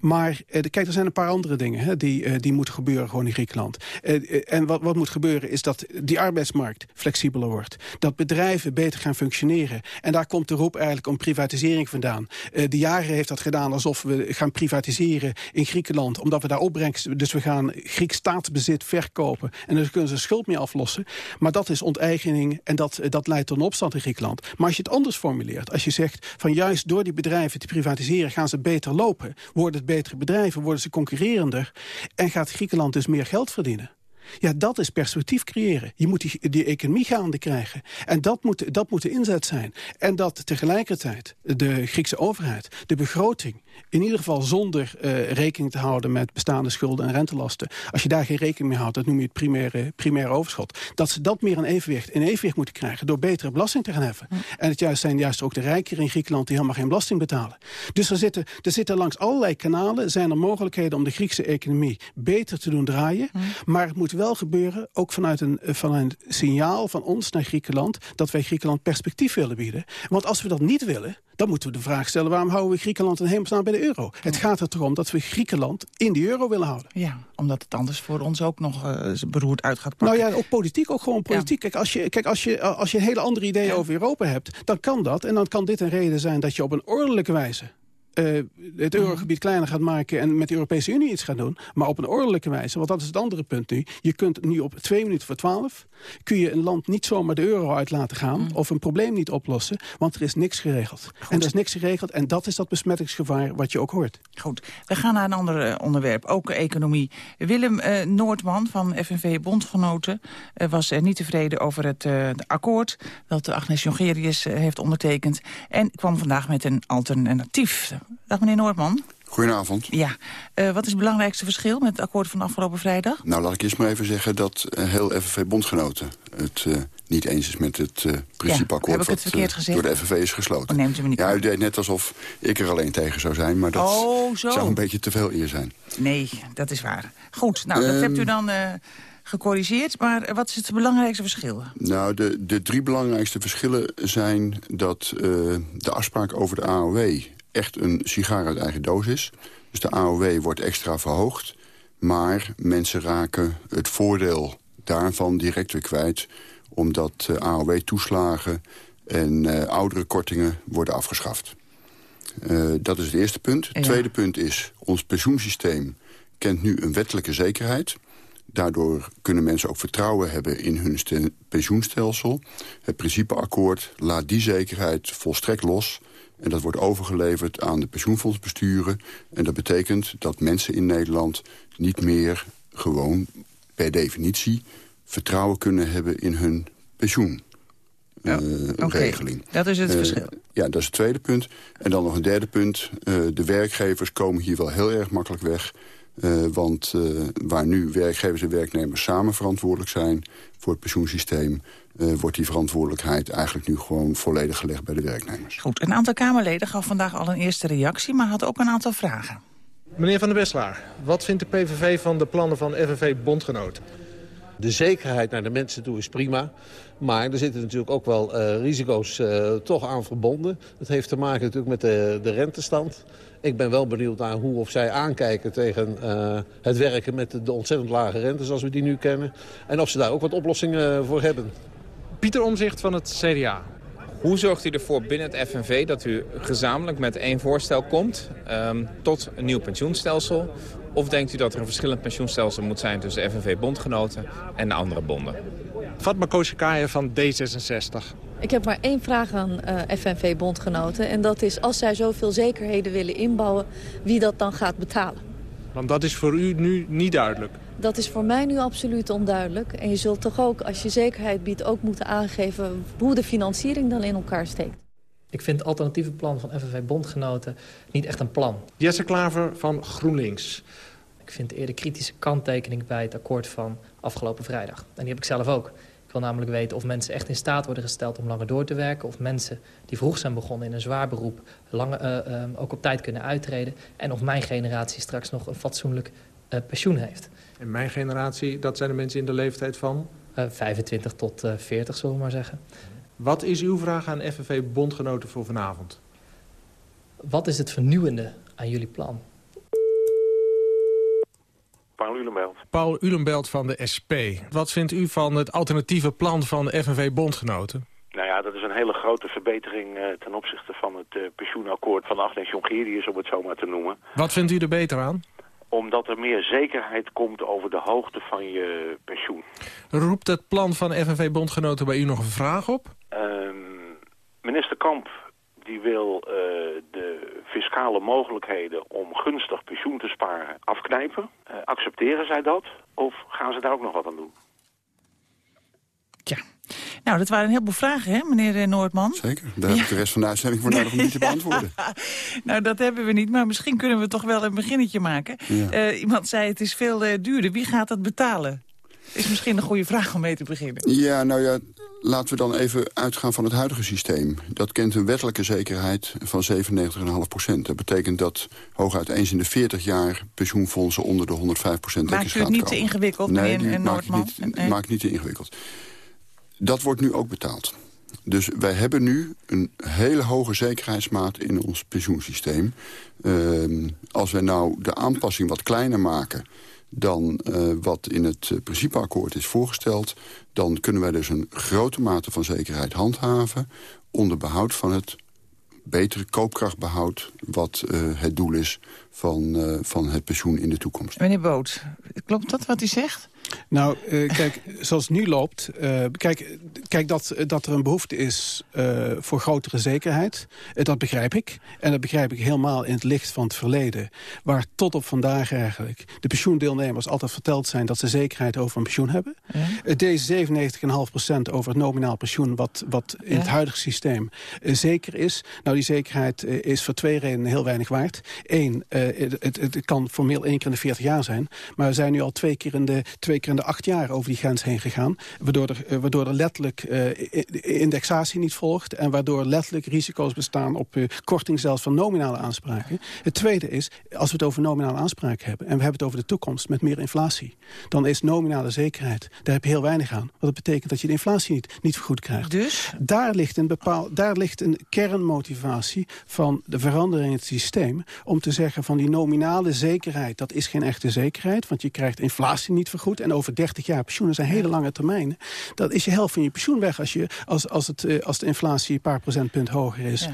Maar kijk, er zijn een paar andere dingen hè, die, die moeten gebeuren gewoon in Griekenland. En wat, wat moet gebeuren is dat die arbeidsmarkt flexibeler wordt. Dat bedrijven beter gaan functioneren. En daar komt de roep eigenlijk om privatisering vandaan. Eh, de jaren heeft dat gedaan alsof we gaan privatiseren in Griekenland. Omdat we daar opbrengsten. Dus we gaan Grieks staatsbezit verkopen. En dan kunnen ze schuld mee aflossen. Maar dat is onteigening en dat, eh, dat leidt tot een opstand in Griekenland. Maar als je het anders formuleert. Als je zegt van juist door die bedrijven te privatiseren gaan ze beter lopen. Worden het betere bedrijven, worden ze concurrerender. En gaat Griekenland dus meer geld verdienen. Ja, dat is perspectief creëren. Je moet die, die economie gaande krijgen. En dat moet, dat moet de inzet zijn. En dat tegelijkertijd de Griekse overheid, de begroting... in ieder geval zonder eh, rekening te houden met bestaande schulden en rentelasten... als je daar geen rekening mee houdt, dat noem je het primaire, primaire overschot... dat ze dat meer in evenwicht, in evenwicht moeten krijgen... door betere belasting te gaan heffen. En het juist zijn juist ook de rijkeren in Griekenland... die helemaal geen belasting betalen. Dus er zitten, er zitten langs allerlei kanalen... zijn er mogelijkheden om de Griekse economie beter te doen draaien. Maar het moet wel gebeuren, ook vanuit een, eh, vanuit een signaal van ons naar Griekenland... dat wij Griekenland perspectief willen bieden. Want als we dat niet willen, dan moeten we de vraag stellen... waarom houden we Griekenland in hemelsnaam bij de euro? Het gaat er toch om dat we Griekenland in die euro willen houden. Ja, omdat het anders voor ons ook nog eh, beroerd uit gaat pakken. Nou ja, ook politiek, ook gewoon politiek. Kijk, als je, kijk als, je, als je een hele andere ideeën over Europa hebt... dan kan dat. En dan kan dit een reden zijn dat je op een ordelijke wijze... eh, het eurogebied kleiner gaat maken en met de Europese Unie iets gaat doen. Maar op een ordelijke wijze, want dat is het andere punt nu. Je kunt nu op twee minuten voor twaalf... kun je een land niet zomaar de euro uit laten gaan... of een probleem niet oplossen, want er is niks geregeld. En er is niks geregeld en dat is dat besmettingsgevaar wat je ook hoort. Goed, we gaan naar een ander eh, onderwerp, ook economie. Willem eh, Noordman van FNV Bondgenoten was eh, niet tevreden over het akkoord... dat Agnes Jongerius heeft ondertekend en kwam vandaag met een alternatief. Dag meneer Noordman. Goedenavond. Ja, Eh, wat is het belangrijkste verschil met het akkoord van afgelopen vrijdag? Nou, laat ik eerst maar even zeggen dat eh, heel FNV-bondgenoten... het eh, niet eens is met het principeakkoord het wat door de FNV is gesloten. Oh, neemt u me niet ja, u deed net alsof ik er alleen tegen zou zijn, maar dat Oh, zo. zou een beetje te veel eer zijn. Nee, dat is waar. Goed, nou, dat Ehm. hebt u dan eh, gecorrigeerd. Maar wat is het belangrijkste verschil? Nou, de, de drie belangrijkste verschillen zijn dat de afspraak over de AOW echt een sigaar uit eigen doos is. Dus de AOW wordt extra verhoogd, maar mensen raken het voordeel daarvan direct weer kwijt omdat eh, AOW-toeslagen en eh oudere kortingen worden afgeschaft. Eh, dat is het eerste punt. Het tweede punt is, ons pensioensysteem kent nu een wettelijke zekerheid. Daardoor kunnen mensen ook vertrouwen hebben in hun ste- pensioenstelsel. Het principeakkoord laat die zekerheid volstrekt los... en dat wordt overgeleverd aan de pensioenfondsbesturen. En dat betekent dat mensen in Nederland niet meer gewoon per definitie... vertrouwen kunnen hebben in hun pensioen. eh, oké. regeling. Dat is het Eh, verschil. Ja, dat is het tweede punt. En dan nog een derde punt. Eh, de werkgevers komen hier wel heel erg makkelijk weg. Eh, want eh, waar nu werkgevers en werknemers samen verantwoordelijk zijn... voor het pensioensysteem... eh, wordt die verantwoordelijkheid eigenlijk nu gewoon volledig gelegd bij de werknemers. Goed, een aantal Kamerleden gaf vandaag al een eerste reactie... maar had ook een aantal vragen. Meneer Van der Westlaar, wat vindt de PVV van de plannen van FNV Bondgenoten? De zekerheid naar de mensen toe is prima. Maar er zitten natuurlijk ook wel uh, risico's uh, toch aan verbonden. Dat heeft te maken natuurlijk met de, de rentestand. Ik ben wel benieuwd naar hoe of zij aankijken tegen uh, het werken met de, de, ontzettend lage rente zoals we die nu kennen. En of ze daar ook wat oplossingen voor hebben. Pieter Omzicht van het CDA. Hoe zorgt u ervoor binnen het FNV dat u gezamenlijk met één voorstel komt um, tot een nieuw pensioenstelsel? Of denkt u dat er een verschillend pensioenstelsel moet zijn tussen FNV-bondgenoten en de andere bonden? Fatma Koshikaye van D66. Ik heb maar één vraag aan uh, FNV-bondgenoten. En dat is, als zij zoveel zekerheden willen inbouwen, wie dat dan gaat betalen? Want dat is voor u nu niet duidelijk. Dat is voor mij nu absoluut onduidelijk. En je zult toch ook, als je zekerheid biedt, ook moeten aangeven... hoe de financiering dan in elkaar steekt. Ik vind het alternatieve plan van FNV-bondgenoten niet echt een plan. Jesse Klaver van GroenLinks. Ik vind eerder kritische kanttekening bij het akkoord van afgelopen vrijdag. En die heb ik zelf ook. Ik wil namelijk weten of mensen echt in staat worden gesteld om langer door te werken. Of mensen die vroeg zijn begonnen in een zwaar beroep lang, uh, uh, ook op tijd kunnen uittreden. En of mijn generatie straks nog een fatsoenlijk uh, pensioen heeft. En mijn generatie, dat zijn de mensen in de leeftijd van? 25 tot 40, zullen we maar zeggen. Wat is uw vraag aan FNV-bondgenoten voor vanavond? Wat is het vernieuwende aan jullie plan? Paul Ulenbelt. Paul Ulenbelt van de SP. Wat vindt u van het alternatieve plan van de FNV-bondgenoten? Nou ja, dat is een hele grote verbetering uh, ten opzichte van het uh, pensioenakkoord van Agnes Jongerius, om het zo maar te noemen. Wat vindt u er beter aan? Omdat er meer zekerheid komt over de hoogte van je pensioen. Roept het plan van FNV-bondgenoten bij u nog een vraag op? Uh, minister Kamp die wil uh, de fiscale mogelijkheden om gunstig pensioen te sparen afknijpen. Uh, accepteren zij dat of gaan ze daar ook nog wat aan doen? Tja, nou, dat waren een heleboel vragen, hè, meneer Noordman? Zeker, daar heb ik de rest van de uitzending voor nodig om die te beantwoorden. nou, dat hebben we niet, maar misschien kunnen we toch wel een beginnetje maken. Ja. Uh, iemand zei het is veel uh, duurder. Wie gaat dat betalen? Is misschien een goede vraag om mee te beginnen. Ja, nou ja, laten we dan even uitgaan van het huidige systeem. Dat kent een wettelijke zekerheid van 97,5 procent. Dat betekent dat hooguit eens in de 40 jaar pensioenfondsen onder de 105 procent dekkingsgraad komen. Maakt u het niet te ingewikkeld, nee, meneer Noordman? Niet, nee, maakt niet te ingewikkeld. Dat wordt nu ook betaald. Dus wij hebben nu een hele hoge zekerheidsmaat in ons pensioensysteem. Uh, als wij nou de aanpassing wat kleiner maken dan uh, wat in het uh, principeakkoord is voorgesteld... dan kunnen wij dus een grote mate van zekerheid handhaven... onder behoud van het betere koopkrachtbehoud... wat uh, het doel is van, van het pensioen in de toekomst. Meneer Boot, klopt dat wat u zegt? Nou, uh, kijk, zoals het nu loopt... Uh, kijk, kijk dat, dat er een behoefte is uh, voor grotere zekerheid. dat begrijp ik. En dat begrijp ik helemaal in het licht van het verleden. Waar tot op vandaag eigenlijk de pensioendeelnemers altijd verteld zijn... dat ze zekerheid over een pensioen hebben. Ja. Deze 97,5% over het nominaal pensioen... wat, wat in ja. het huidige systeem zeker is. Nou, die zekerheid is voor twee redenen heel weinig waard. Eén, het, het, het kan formeel één keer in de 40 jaar zijn. Maar we zijn nu al twee keer in de... Twee keer in de acht jaar over die grens heen gegaan. Waardoor er, uh, waardoor er letterlijk uh, indexatie niet volgt. En waardoor letterlijk risico's bestaan op uh, korting zelfs van nominale aanspraken. Het tweede is, als we het over nominale aanspraken hebben... en we hebben het over de toekomst met meer inflatie... dan is nominale zekerheid, daar heb je heel weinig aan. Want dat betekent dat je de inflatie niet, niet vergoed krijgt. Dus? Daar ligt, een bepaal, daar ligt een kernmotivatie van de verandering in het systeem... om te zeggen van die nominale zekerheid, dat is geen echte zekerheid... want je krijgt inflatie niet vergoed en over 30 jaar pensioenen zijn hele lange termijnen. Dat is je helft van je pensioen weg als, je, als, als, het, als de inflatie een paar procentpunt hoger is. Ja.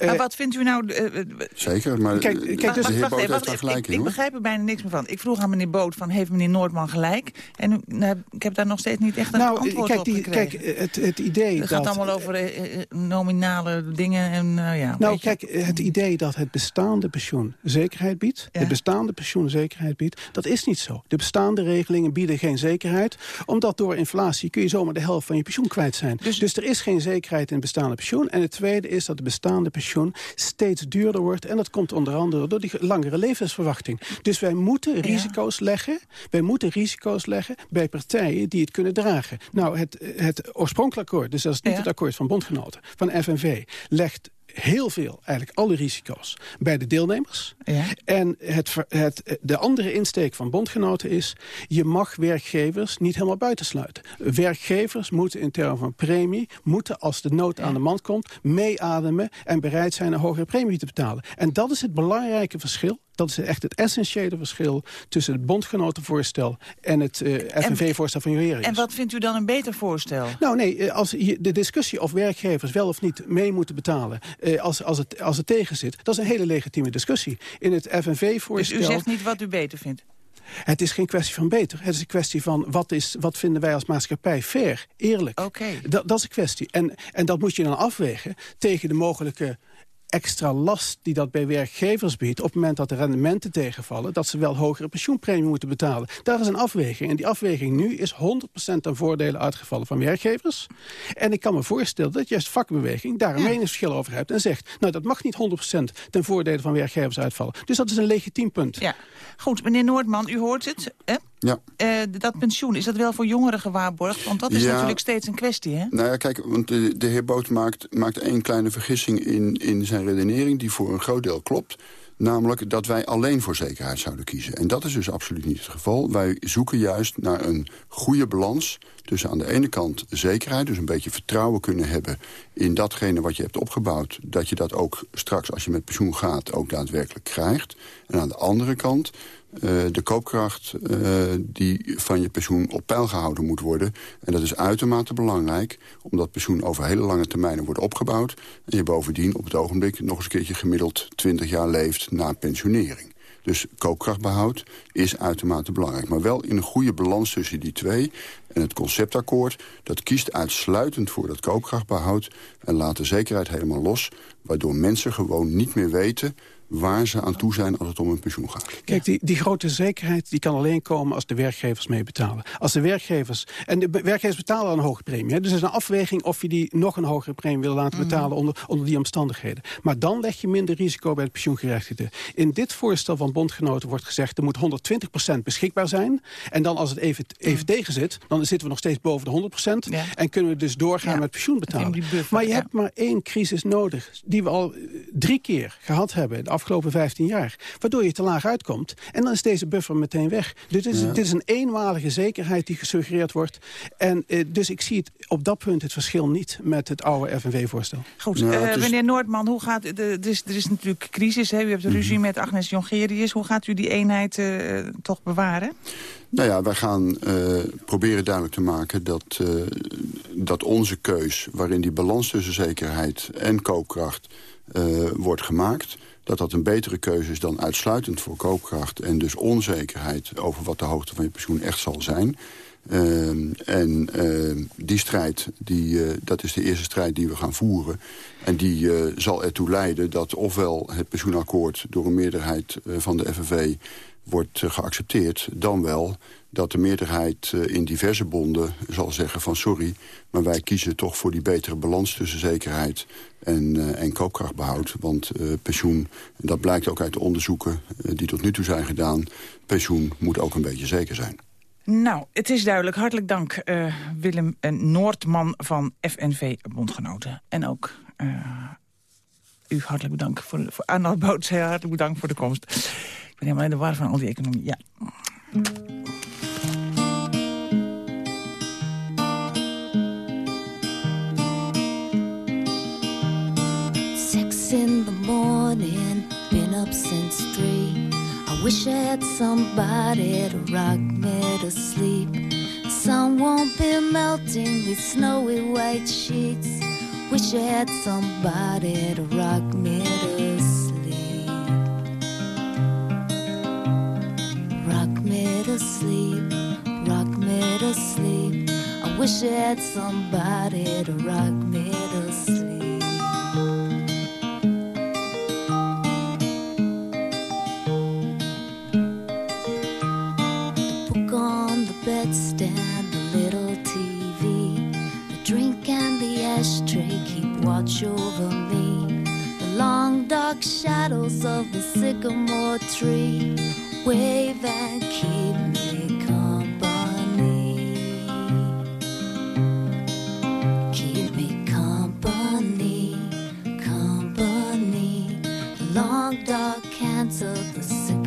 Uh, maar wat vindt u nou... Uh, Zeker, maar kijk, kijk, dus, wacht, wacht gelijk ik, in, ik begrijp er bijna niks meer van. Ik vroeg aan meneer Boot van, heeft meneer Noordman gelijk? En nou, ik heb daar nog steeds niet echt een nou, antwoord kijk, op die, gekregen. Kijk, het, het idee Het dat... gaat allemaal over nominale dingen en ja... Nou, kijk, het idee dat het bestaande pensioen zekerheid biedt... Ja. het bestaande pensioen zekerheid biedt, dat is niet zo. De bestaande regelingen bieden geen zekerheid. Omdat door inflatie kun je zomaar de helft van je pensioen kwijt zijn. Dus, dus er is geen zekerheid in het bestaande pensioen. En het tweede is dat het bestaande pensioen steeds duurder wordt. En dat komt onder andere door die langere levensverwachting. Dus wij moeten risico's leggen. Wij moeten risico's leggen bij partijen die het kunnen dragen. Nou, het, het oorspronkelijk akkoord, dus dat is niet ja. het akkoord van bondgenoten, van FNV, legt heel veel, eigenlijk alle risico's, bij de deelnemers. Ja. En het, het, de andere insteek van bondgenoten is... je mag werkgevers niet helemaal buitensluiten. Werkgevers moeten in termen van premie... moeten als de nood aan de man komt... meeademen en bereid zijn een hogere premie te betalen. En dat is het belangrijke verschil. Dat is echt het essentiële verschil tussen het bondgenotenvoorstel... en het eh, FNV-voorstel van Jongerius. En wat vindt u dan een beter voorstel? Nou nee, eh, als de discussie of werkgevers wel of niet mee moeten betalen... eh, als, als, het, als het tegen zit, dat is een hele legitieme discussie. In het Dus FNV-voorstel... u zegt niet wat u beter vindt? Het is geen kwestie van beter. Het is een kwestie van wat, is, wat vinden wij als maatschappij fair, eerlijk. Oké. Dat, dat is een kwestie. En, en dat moet je dan afwegen tegen de mogelijke extra last die dat bij werkgevers biedt... op het moment dat de rendementen tegenvallen... dat ze wel hogere pensioenpremie moeten betalen. Daar is een afweging. En die afweging nu is 100% ten voordele uitgevallen van werkgevers. En ik kan me voorstellen dat juist vakbeweging daar een meningsverschil over hebt... en zegt, nou dat mag niet 100% ten voordele van werkgevers uitvallen. Dus dat is een legitiem punt. Ja. Goed, meneer Noordman, u hoort het. Hè? Ja. Eh, dat pensioen, is dat wel voor jongeren gewaarborgd? Want dat is Ja. natuurlijk steeds een kwestie, hè? Nou ja, kijk, want de, de heer Boot maakt, maakt één kleine vergissing in, in zijn redenering... die voor een groot deel klopt. Namelijk dat wij alleen voor zekerheid zouden kiezen. En dat is dus absoluut niet het geval. Wij zoeken juist naar een goede balans tussen aan de ene kant zekerheid... dus een beetje vertrouwen kunnen hebben in datgene wat je hebt opgebouwd... dat je dat ook straks als je met pensioen gaat ook daadwerkelijk krijgt. En aan de andere kant eh, de koopkracht eh, die van je pensioen op peil gehouden moet worden. En dat is uitermate belangrijk, omdat pensioen over hele lange termijnen wordt opgebouwd. En je bovendien op het ogenblik nog eens een keertje gemiddeld 20 jaar leeft na pensionering. Dus koopkrachtbehoud is uitermate belangrijk. Maar wel in een goede balans tussen die twee. En het conceptakkoord, dat kiest uitsluitend voor dat koopkrachtbehoud... en laat de zekerheid helemaal los... waardoor mensen gewoon niet meer weten waar ze aan toe zijn als het om hun pensioen gaat. Kijk, die, die grote zekerheid die kan alleen komen als de werkgevers mee betalen. Als de werkgevers... En de werkgevers betalen al een hoge premie. Hè? Dus er is een afweging of je die nog een hogere premie wil laten Mhm. betalen onder, onder die omstandigheden. Maar dan leg je minder risico bij de pensioengerechtigden. In dit voorstel van bondgenoten wordt gezegd... er moet 120% beschikbaar zijn. En dan als het even, even tegen zit, dan zitten we nog steeds boven de 100%. Ja. En kunnen we dus doorgaan met pensioen betalen. die buffer, maar je ja. hebt maar één crisis nodig... die we al eh, drie keer gehad hebben de afgelopen 15 jaar. Waardoor je te laag uitkomt. En dan is deze buffer meteen weg. Dit is, Ja. dit is een eenmalige zekerheid die gesuggereerd wordt. En eh, dus ik zie het op dat punt het verschil niet met het oude FNV-voorstel. Goed, Nou, eh, is- meneer Noordman, hoe gaat het? Er is, er is natuurlijk crisis, hè? u hebt ruzie Mhm. met Agnes Jongerius. Hoe gaat u die eenheid eh, toch bewaren? Nou ja, wij gaan eh, proberen duidelijk te maken dat, eh, dat onze keus... waarin die balans tussen zekerheid en koopkracht eh, wordt gemaakt... dat dat een betere keuze is dan uitsluitend voor koopkracht... en dus onzekerheid over wat de hoogte van je pensioen echt zal zijn... Ehm, en ehm, die strijd, die, eh, dat is de eerste strijd die we gaan voeren. En die eh, zal ertoe leiden dat ofwel het pensioenakkoord... door een meerderheid eh, van de FNV wordt eh, geaccepteerd... dan wel dat de meerderheid eh, in diverse bonden zal zeggen van... sorry, maar wij kiezen toch voor die betere balans tussen zekerheid en, eh, en koopkrachtbehoud. Want pensioen, en dat blijkt ook uit de onderzoeken die tot nu toe zijn gedaan... pensioen moet ook een beetje zeker zijn. Nou, het is duidelijk. Hartelijk dank, eh, Willem Noordman van FNV Bondgenoten. En ook u hartelijk bedankt voor, voor hartelijk bedankt voor de komst. Ben helemaal in de war van al die economie. Ja. In the morning, been up since three. I wish I had somebody to rock me to sleep. Sun won't be melting these snowy white sheets. Wish I had somebody to rock me to me to sleep, rock me to sleep. I wish I had somebody to rock me to sleep. The book on the bedstand, the little TV, the drink and the ashtray keep watch over me. The long dark shadows of the sycamore tree wave and keep me company. Keep me company, company. The long dark the.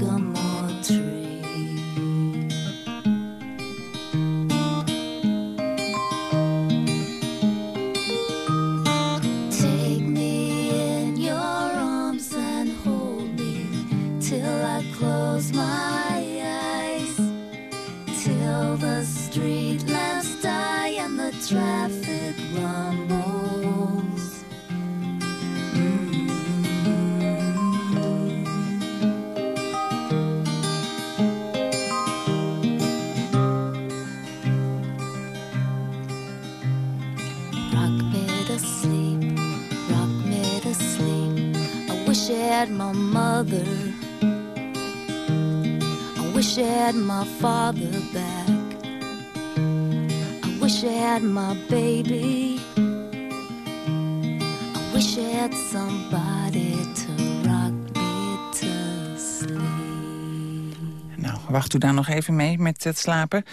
U daar nog even mee met het slapen.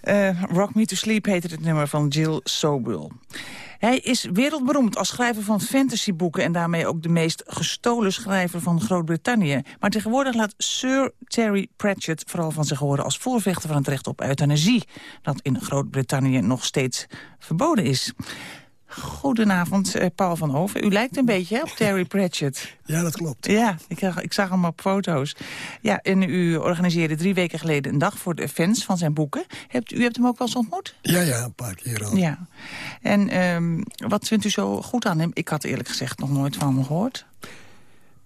Eh, Rock Me to Sleep heette het nummer van Jill Sobul. Hij is wereldberoemd als schrijver van fantasyboeken... en daarmee ook de meest gestolen schrijver van Groot-Brittannië. Maar tegenwoordig laat Sir Terry Pratchett vooral van zich horen... als voorvechter van het recht op euthanasie... dat in Groot-Brittannië nog steeds verboden is. Goedenavond, eh, Paul van Hoven. U lijkt een beetje op Terry Pratchett. Ja, dat klopt. Ja, ik, zag- ik zag hem op foto's. Ja, en u organiseerde drie weken geleden een dag voor de fans van zijn boeken. Hebt, u hebt hem ook wel eens ontmoet? Ja, ja, een paar keer al. Ja. En ehm, wat vindt u zo goed aan hem? Ik had eerlijk gezegd nog nooit van hem gehoord.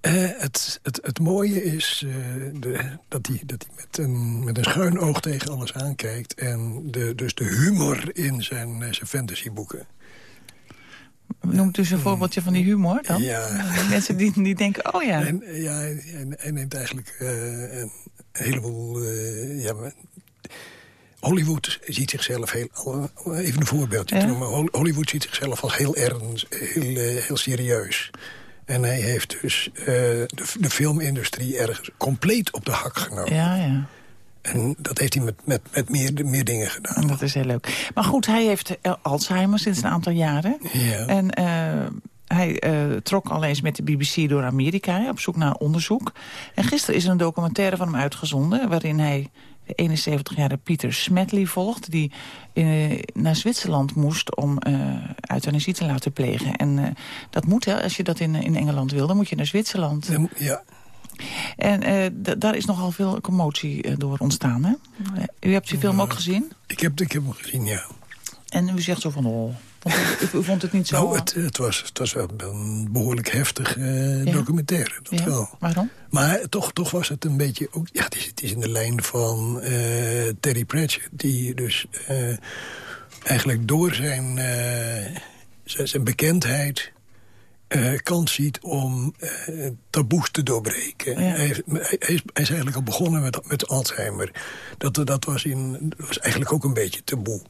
Eh, het, het, het mooie is eh, de, dat hij, dat hij met, een, met een schuin oog tegen alles aankijkt. En de, dus de humor in zijn, zijn fantasyboeken. Noemt u eens een voorbeeldje van die humor dan? Ja. Mensen die, die denken, oh ja. En, ja, hij, neemt eigenlijk eh, een heleboel... eh, ja, Hollywood ziet zichzelf heel... Even een voorbeeldje te noemen. Hol- Hollywood ziet zichzelf als heel ernstig, heel, eh, heel serieus. En hij heeft dus de, de filmindustrie ergens compleet op de hak genomen. Ja, ja. En dat heeft hij met, met, met meer, meer dingen gedaan. Dat is heel leuk. Maar goed, hij heeft eh, Alzheimer sinds een aantal jaren. Ja. En eh, hij eh, trok al eens met de BBC door Amerika op zoek naar onderzoek. En gisteren is er een documentaire van hem uitgezonden... waarin hij de 71-jarige Pieter Smedley volgt... die naar Zwitserland moest om eh euthanasie te laten plegen. En dat moet, hè, als je dat in, in Engeland wil, dan moet je naar Zwitserland. Ja. En eh, daar is nogal veel commotie eh, door ontstaan, hè? Eh, U hebt die film ook gezien? Ik heb, ik heb hem gezien, ja. En u zegt zo van, oh, vond u, u vond het niet zo... Nou, het, het, was, het was wel een behoorlijk heftig documentaire, dat Ja, wel. Waarom? Maar toch, toch was het een beetje ook... Ja, het is, het is in de lijn van eh, Terry Pratchett... die dus eh, eigenlijk door zijn, eh, zijn, zijn bekendheid... eh, kans ziet om eh, taboes te doorbreken. Hij, hij, hij is, hij is eigenlijk al begonnen met, met Alzheimer. Dat, dat, was in, was eigenlijk ook een beetje taboe.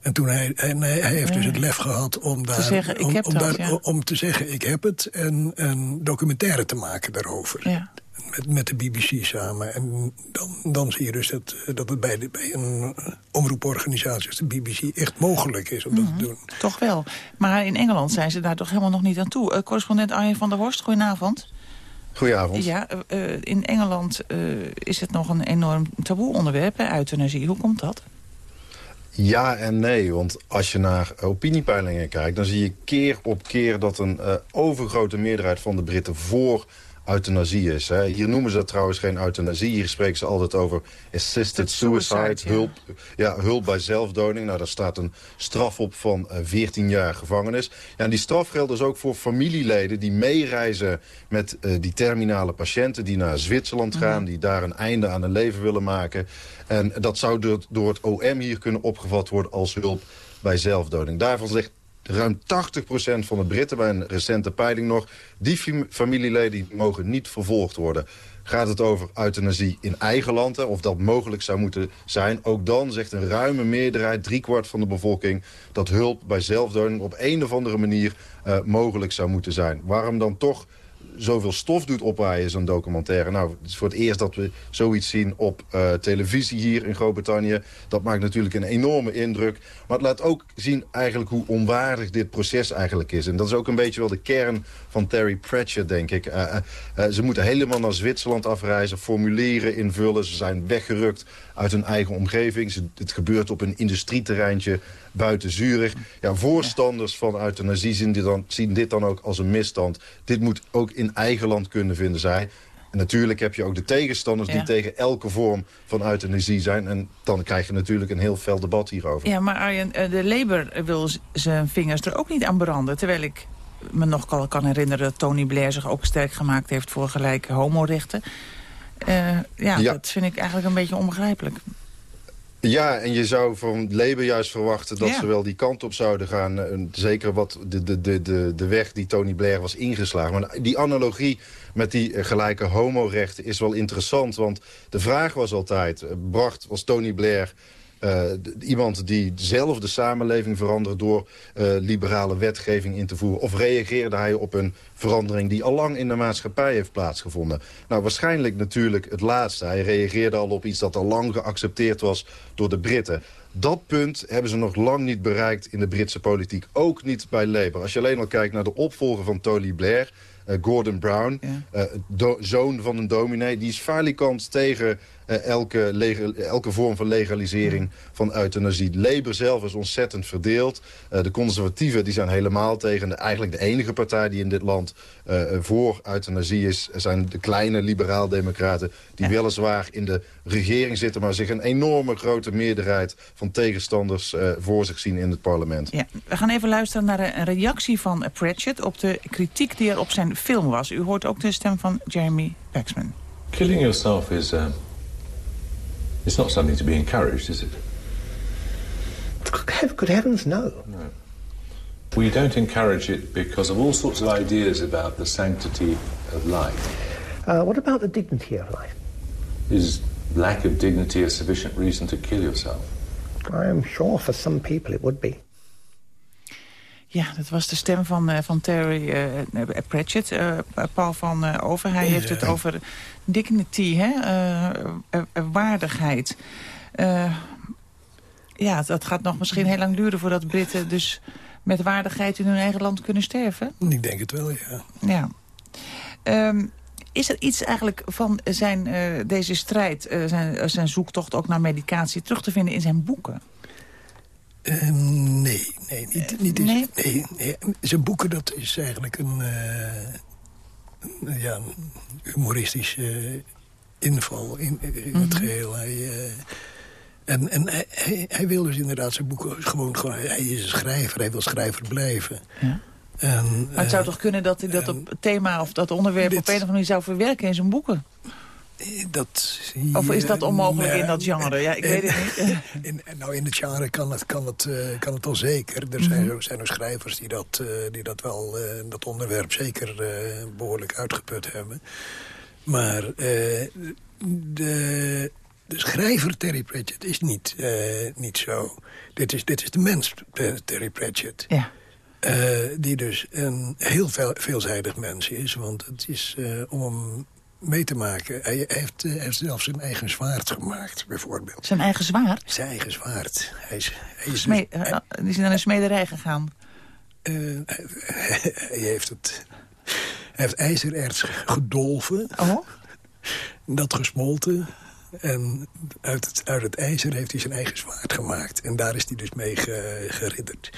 En toen hij, en hij, hij heeft dus het lef gehad om daar, zeggen, ik om, heb om, dat, daar ja. om te zeggen ik heb het en een documentaire te maken daarover. Ja. Met, met de BBC samen. En dan, dan zie je dus dat, dat het bij, de, bij een omroeporganisatie als de BBC echt mogelijk is om dat te doen. Toch wel. Maar in Engeland zijn ze daar toch helemaal nog niet aan toe. Eh, correspondent Arjen van der Horst, goedenavond. Goedenavond. Ja, eh, eh, in Engeland eh, is het nog een enorm taboe onderwerp, hè, euthanasie. Hoe komt dat? Ja en nee, want als je naar opiniepeilingen kijkt... dan zie je keer op keer dat een eh, overgrote meerderheid van de Britten voor euthanasie is. Hè. Hier noemen ze dat trouwens geen euthanasie. Hier spreken ze altijd over assisted suicide, hulp, ja, hulp bij zelfdoding. Nou, daar staat een straf op van eh, 14 jaar gevangenis. Ja, en die straf geldt dus ook voor familieleden die meereizen met eh, die terminale patiënten... die naar Zwitserland gaan, die daar een einde aan hun leven willen maken. En dat zou door, door het OM hier kunnen opgevat worden als hulp bij zelfdoding. Daarvan zegt ruim 80% van de Britten bij een recente peiling nog... die fam- familieleden mogen niet vervolgd worden. Gaat het over euthanasie in eigen land, hè, of dat mogelijk zou moeten zijn... ook dan zegt een ruime meerderheid, driekwart van de bevolking... dat hulp bij zelfdoding op een of andere manier eh, mogelijk zou moeten zijn. Waarom dan toch zoveel stof doet opwaaien, zo'n documentaire. Nou, het is voor het eerst dat we zoiets zien op uh, televisie hier in Groot-Brittannië. Dat maakt natuurlijk een enorme indruk. Maar het laat ook zien eigenlijk hoe onwaardig dit proces eigenlijk is. En dat is ook een beetje wel de kern van Terry Pratchett, denk ik. Uh, uh, ze moeten helemaal naar Zwitserland afreizen, formulieren invullen. Ze zijn weggerukt uit hun eigen omgeving. Ze, het gebeurt op een industrieterreintje buiten Zurich. Ja, voorstanders van euthanasie zien dit, dan, zien dit dan ook als een misstand. Dit moet ook in eigen land kunnen, vinden zij. En natuurlijk heb je ook de tegenstanders die tegen elke vorm van euthanasie zijn. En dan krijg je natuurlijk een heel fel debat hierover. Ja, maar Arjen, de Labour wil zijn vingers er ook niet aan branden. Terwijl ik me nog kan herinneren dat Tony Blair zich ook sterk gemaakt heeft voor gelijke homorechten. Uh, ja, ja, dat vind ik eigenlijk een beetje onbegrijpelijk. Ja, en je zou van Labour juist verwachten dat ze wel die kant op zouden gaan. Zeker wat de, de, de, de, de weg die Tony Blair was ingeslagen. Maar die analogie met die gelijke homorechten is wel interessant. Want de vraag was altijd, eh, bracht, was Tony Blair iemand die zelf de samenleving verandert door uh, liberale wetgeving in te voeren? Of reageerde hij op een verandering die al lang in de maatschappij heeft plaatsgevonden? Nou, waarschijnlijk natuurlijk het laatste. Hij reageerde al op iets dat al lang geaccepteerd was door de Britten. Dat punt hebben ze nog lang niet bereikt in de Britse politiek. Ook niet bij Labour. Als je alleen al kijkt naar de opvolger van Tony Blair... Uh, Gordon Brown, ja. uh, zoon van een dominee... die is falikant tegen uh, elke, elke vorm van legalisering van euthanasie. Labour zelf is ontzettend verdeeld. Uh, de conservatieven die zijn helemaal tegen. De, eigenlijk de enige partij die in dit land uh, voor euthanasie is... zijn de kleine liberaal-democraten... die ja. weliswaar in de regering zitten... maar zich een enorme grote meerderheid van tegenstanders voor zich zien in het parlement. Ja. We gaan even luisteren naar een reactie van Pratchett... op de kritiek die er op zijn film was. U hoort ook de stem van Jeremy Paxman. Killing yourself is... Uh... It's not something to be encouraged, is it? Good heavens, no. No. We don't encourage it because of all sorts of ideas about the sanctity of life. Uh, what about the dignity of life? Is lack of dignity a sufficient reason to kill yourself? I am sure for some people it would be. Ja, dat was de stem van, uh, van Terry uh, Pratchett. Uh, Paul van Over, hij heeft het over dignity, hè? waardigheid. ja, dat gaat nog misschien heel lang duren voordat Britten dus met waardigheid in hun eigen land kunnen sterven. Ik denk het wel, ja. Ja. Um, is er iets eigenlijk van zijn, deze strijd, zijn, zijn zoektocht ook naar medicatie... terug te vinden in zijn boeken? Uh, nee, nee, niet, niet is, nee? nee? Nee, Zijn boeken, dat is eigenlijk een, uh, ja, humoristische inval in, in mm -hmm. het mhm. geheel. Hij, uh, en en hij, hij, wil dus inderdaad zijn boeken gewoon, gewoon... Hij is een schrijver, hij wil schrijver blijven. Ja. En, maar het zou toch kunnen dat hij dat op thema of dat onderwerp... dit, op een of andere manier zou verwerken in zijn boeken? Dat, of is dat onmogelijk in dat genre? Ja, ik weet het niet. In, nou, in het genre kan het, kan het, uh, kan het wel zeker. Er zijn, mm zijn ook schrijvers die dat, uh, die dat wel, uh, dat onderwerp zeker behoorlijk uitgeput hebben. Maar de, de schrijver Terry Pratchett is niet, niet zo. Dit is, dit is de mens Terry Pratchett. Ja. die dus een heel veel, veelzijdig mens is. Want het is om hem mee te maken. Hij heeft, hij heeft zelfs zijn eigen zwaard gemaakt, bijvoorbeeld. Zijn eigen zwaard? Zijn eigen zwaard. Hij is, hij is, Sme dus- hij, is naar een smederij gegaan? Uh, hij, hij, heeft het... Hij heeft ijzererts gedolven. Oh? Dat gesmolten. En uit het, uit het ijzer heeft hij zijn eigen zwaard gemaakt. En daar is hij dus mee geridderd.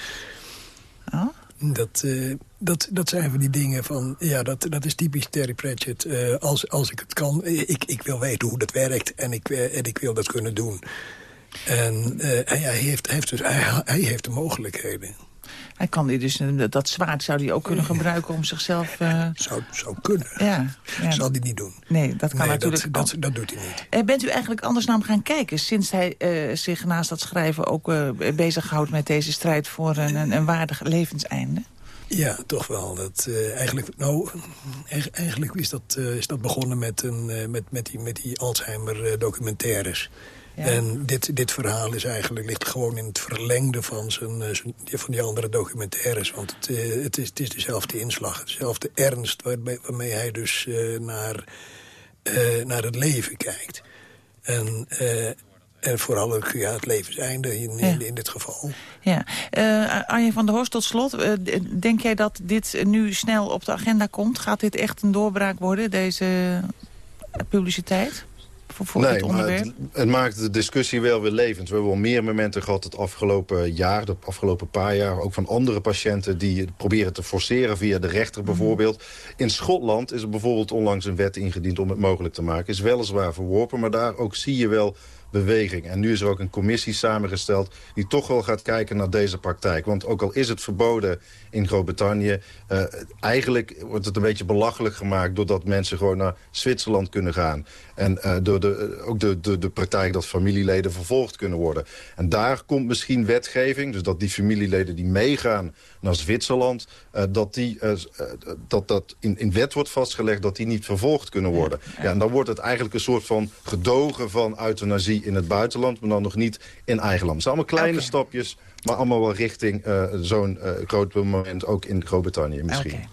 Oh? Dat, uh, dat, dat zijn van die dingen van... Ja, dat, dat is typisch Terry Pratchett. Uh, als, als ik het kan, ik, ik wil weten hoe dat werkt. En ik, en ik wil dat kunnen doen. En hij, hij, heeft, heeft dus, hij, hij heeft de mogelijkheden. Hij kan die dus, dat zwaard zou hij ook kunnen gebruiken om zichzelf... Uh... Zou, zou kunnen. Ja, ja. Zal hij niet doen. Nee, dat kan natuurlijk dat, dat, dat, doet hij niet. Uh, bent u eigenlijk anders naar hem gaan kijken... sinds hij uh, zich naast dat schrijven ook bezighoudt met deze strijd... voor een, een, een waardig levenseinde? Ja, toch wel. Dat, uh, eigenlijk, nou, eigenlijk is dat, uh, is dat begonnen met, een, uh, met, met die, met die Alzheimer-documentaires. En dit, dit verhaal is eigenlijk, ligt gewoon in het verlengde van, zijn, eh, van die andere documentaires. Want het, eh, het, is, het is dezelfde inslag, dezelfde ernst waarmee, waarmee hij dus uh, naar, naar het leven kijkt. En, en vooral ook ja, het levenseinde in, in, in dit geval. Ja. Uh, Arjen van der Horst, tot slot. Uh, denk jij dat dit nu snel op de agenda komt? Gaat dit echt een doorbraak worden, deze publiciteit? Voor, voor nee, dit onderwerp? Het, het, maakt de discussie wel weer levend. We hebben al meer momenten gehad het afgelopen jaar, de afgelopen paar jaar... ook van andere patiënten die proberen te forceren via de rechter bijvoorbeeld. In Schotland is er bijvoorbeeld onlangs een wet ingediend om het mogelijk te maken. Is weliswaar verworpen, maar daar ook zie je wel beweging. En nu is er ook een commissie samengesteld die toch wel gaat kijken naar deze praktijk. Want ook al is het verboden in Groot-Brittannië... Uh, eigenlijk wordt het een beetje belachelijk gemaakt... doordat mensen gewoon naar Zwitserland kunnen gaan. En uh, door de, ook de, de, de praktijk dat familieleden vervolgd kunnen worden. En daar komt misschien wetgeving, dus dat die familieleden die meegaan naar Zwitserland... Uh, dat, die, dat dat in, in wet wordt vastgelegd dat die niet vervolgd kunnen worden. Ja, en dan wordt het eigenlijk een soort van gedogen van euthanasie in het buitenland... maar dan nog niet in eigen land. Het zijn allemaal kleine okay. stapjes, maar allemaal wel richting zo'n groot moment... ook in Groot-Brittannië misschien. Okay.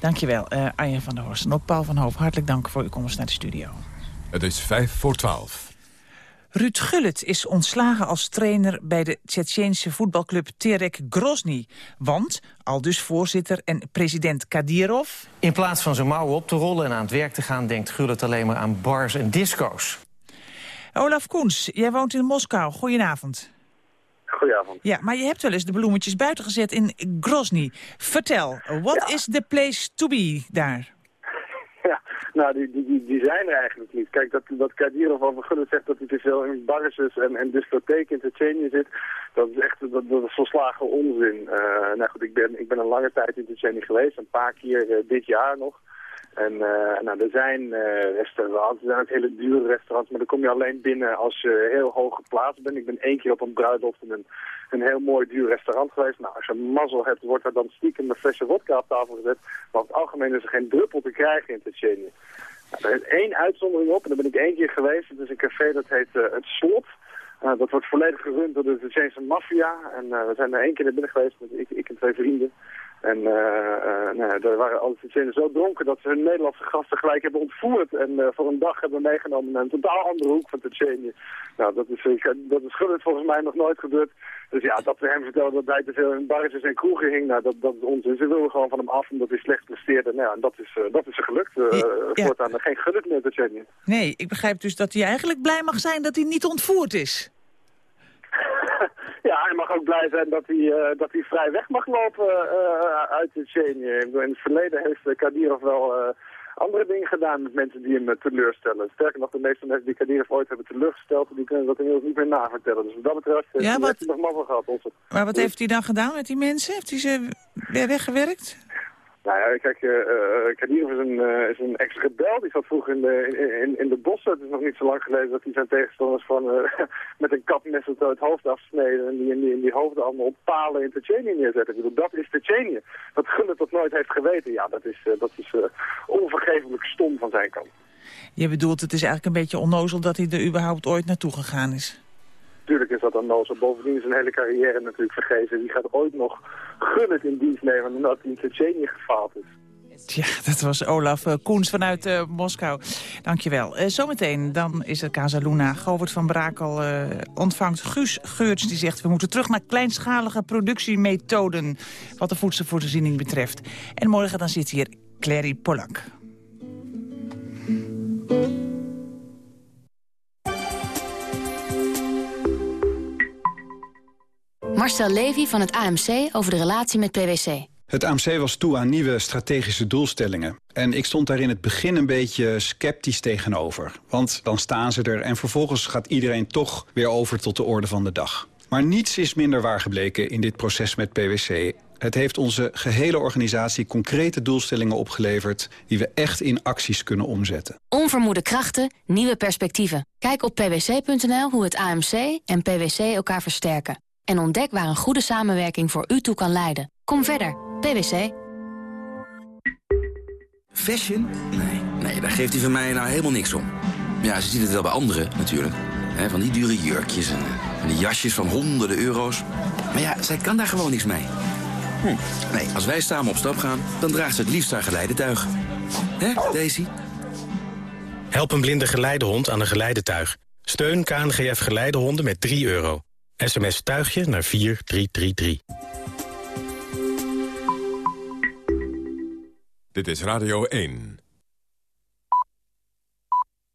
Dankjewel, uh, Arjen van der Horst. En ook Paul van Hoof, hartelijk dank voor uw komst naar de studio. Het is vijf voor twaalf. Ruud Gullit is ontslagen als trainer bij de Tsjetsjeense voetbalclub Terek Grozny. Want, al dus voorzitter en president Kadirov... In plaats van zijn mouwen op te rollen en aan het werk te gaan... denkt Gullit alleen maar aan bars en disco's. Olaf Koens, jij woont in Moskou. Goedenavond. Goedenavond. Ja, maar je hebt wel eens de bloemetjes buiten gezet in Grozny. Vertel, what ja. is the place to be daar? Nou, die, die, die zijn er eigenlijk niet. Kijk, dat, dat Kadirov over Gullit zegt dat hij te veel in barres en, en in Tsjetsjenië zit, dat is echt dat, dat is volslagen onzin. Uh, nou goed, ik ben, ik ben een lange tijd in Tsjetsjenië geweest, een paar keer uh, dit jaar nog. En uh, nou, er zijn uh, restaurants, er zijn ook hele dure restaurants, maar dan kom je alleen binnen als je heel hoog geplaatst bent. Ik ben één keer op een bruiloft in een, een heel mooi duur restaurant geweest. Nou, als je mazzel hebt, wordt er dan stiekem een flesje vodka op tafel gezet. Maar op het algemeen is er geen druppel te krijgen in Tsjetsjenië. Nou, er is één uitzondering op, en daar ben ik één keer geweest. Het is een café dat heet uh, Het Slot. Uh, dat wordt volledig gerund door de Tsjetsjeense maffia. En we zijn er één keer naar binnen geweest, met ik, ik en twee vrienden. En uh, uh, nou, er waren alle Tsjetsjenen zo dronken dat ze hun Nederlandse gasten gelijk hebben ontvoerd. En uh, voor een dag hebben meegenomen naar een totaal andere hoek van Tsjetsjenië. Nou, dat is, dat is Gullit volgens mij nog nooit gebeurd. Dus ja, dat we hem vertelden dat hij te veel in barretjes en kroegen hing, nou, dat, dat is onzin. Ze wilden gewoon van hem af omdat hij slecht presteerde. Nou ja, en dat is, dat is er gelukt. Ja. Voortaan geen Gullit meer Tsjetsjenië. Nee, ik begrijp dus dat hij eigenlijk blij mag zijn dat hij niet ontvoerd is. Ja, hij mag ook blij zijn dat hij, uh, dat hij vrij weg mag lopen uh, uit Tsjetsjenië. In het verleden heeft Kadirov wel uh, andere dingen gedaan met mensen die hem teleurstellen. Sterker nog, de meeste mensen die Kadirov ooit hebben teleurgesteld, die kunnen dat inmiddels niet meer navertellen. Dus wat dat betreft ja, wat... heeft hij nog mazzel gehad. Onze. Maar wat heeft hij dan gedaan met die mensen? Heeft hij ze weer weggewerkt? Nou ja, kijk, uh, uh, Kadirov is een, uh, is een ex-rebel. Die zat vroeger in de, in, in de bossen. Het is nog niet zo lang geleden dat hij zijn tegenstanders van, met een kapmes het hoofd afsneden. En die in die, in die hoofden allemaal op palen in Tsjetsjenië neerzetten. Ik bedoel, dat is Tsjetsjenië. Dat Gullit dat nooit heeft geweten. Ja, dat is, dat is onvergeeflijk stom van zijn kant. Je bedoelt, het is eigenlijk een beetje onnozel dat hij er überhaupt ooit naartoe gegaan is? Natuurlijk is dat dan nozel. Bovendien is zijn hele carrière natuurlijk vergezen. Die gaat ooit nog Gullit in dienst nemen omdat hij in Tsjetsjenië gefaald is. Ja, dat was Olaf Koens vanuit uh, Moskou. Dankjewel. Uh, zometeen, dan is het Casa Luna. Govert van Brakel ontvangt Guus Geurts. Die zegt, we moeten terug naar kleinschalige productiemethoden... wat de voedselvoorziening betreft. En morgen dan zit hier Clary Polak. Marcel Levy van het AMC over de relatie met PwC. Het AMC was toe aan nieuwe strategische doelstellingen. En ik stond daar in het begin een beetje sceptisch tegenover. Want dan staan ze er en vervolgens gaat iedereen toch weer over tot de orde van de dag. Maar niets is minder waar gebleken in dit proces met PwC. Het heeft onze gehele organisatie concrete doelstellingen opgeleverd... die we echt in acties kunnen omzetten. Onvermoede krachten, nieuwe perspectieven. Kijk op pwc.nl hoe het AMC en PwC elkaar versterken. En ontdek waar een goede samenwerking voor u toe kan leiden. Kom verder, PwC. Fashion? Nee, nee, daar geeft hij van mij nou helemaal niks om. Ja, ze ziet het wel bij anderen natuurlijk. Hè, van die dure jurkjes en, en die jasjes van honderden euro's. Maar ja, zij kan daar gewoon niks mee. Hm. Nee, als wij samen op stap gaan, dan draagt ze het liefst haar geleidetuig. Hè, Daisy? Help een blinde geleidehond aan een geleidetuig. Steun KNGF Geleidehonden met 3 euro. SMS tuigje naar 4333. Dit is Radio 1.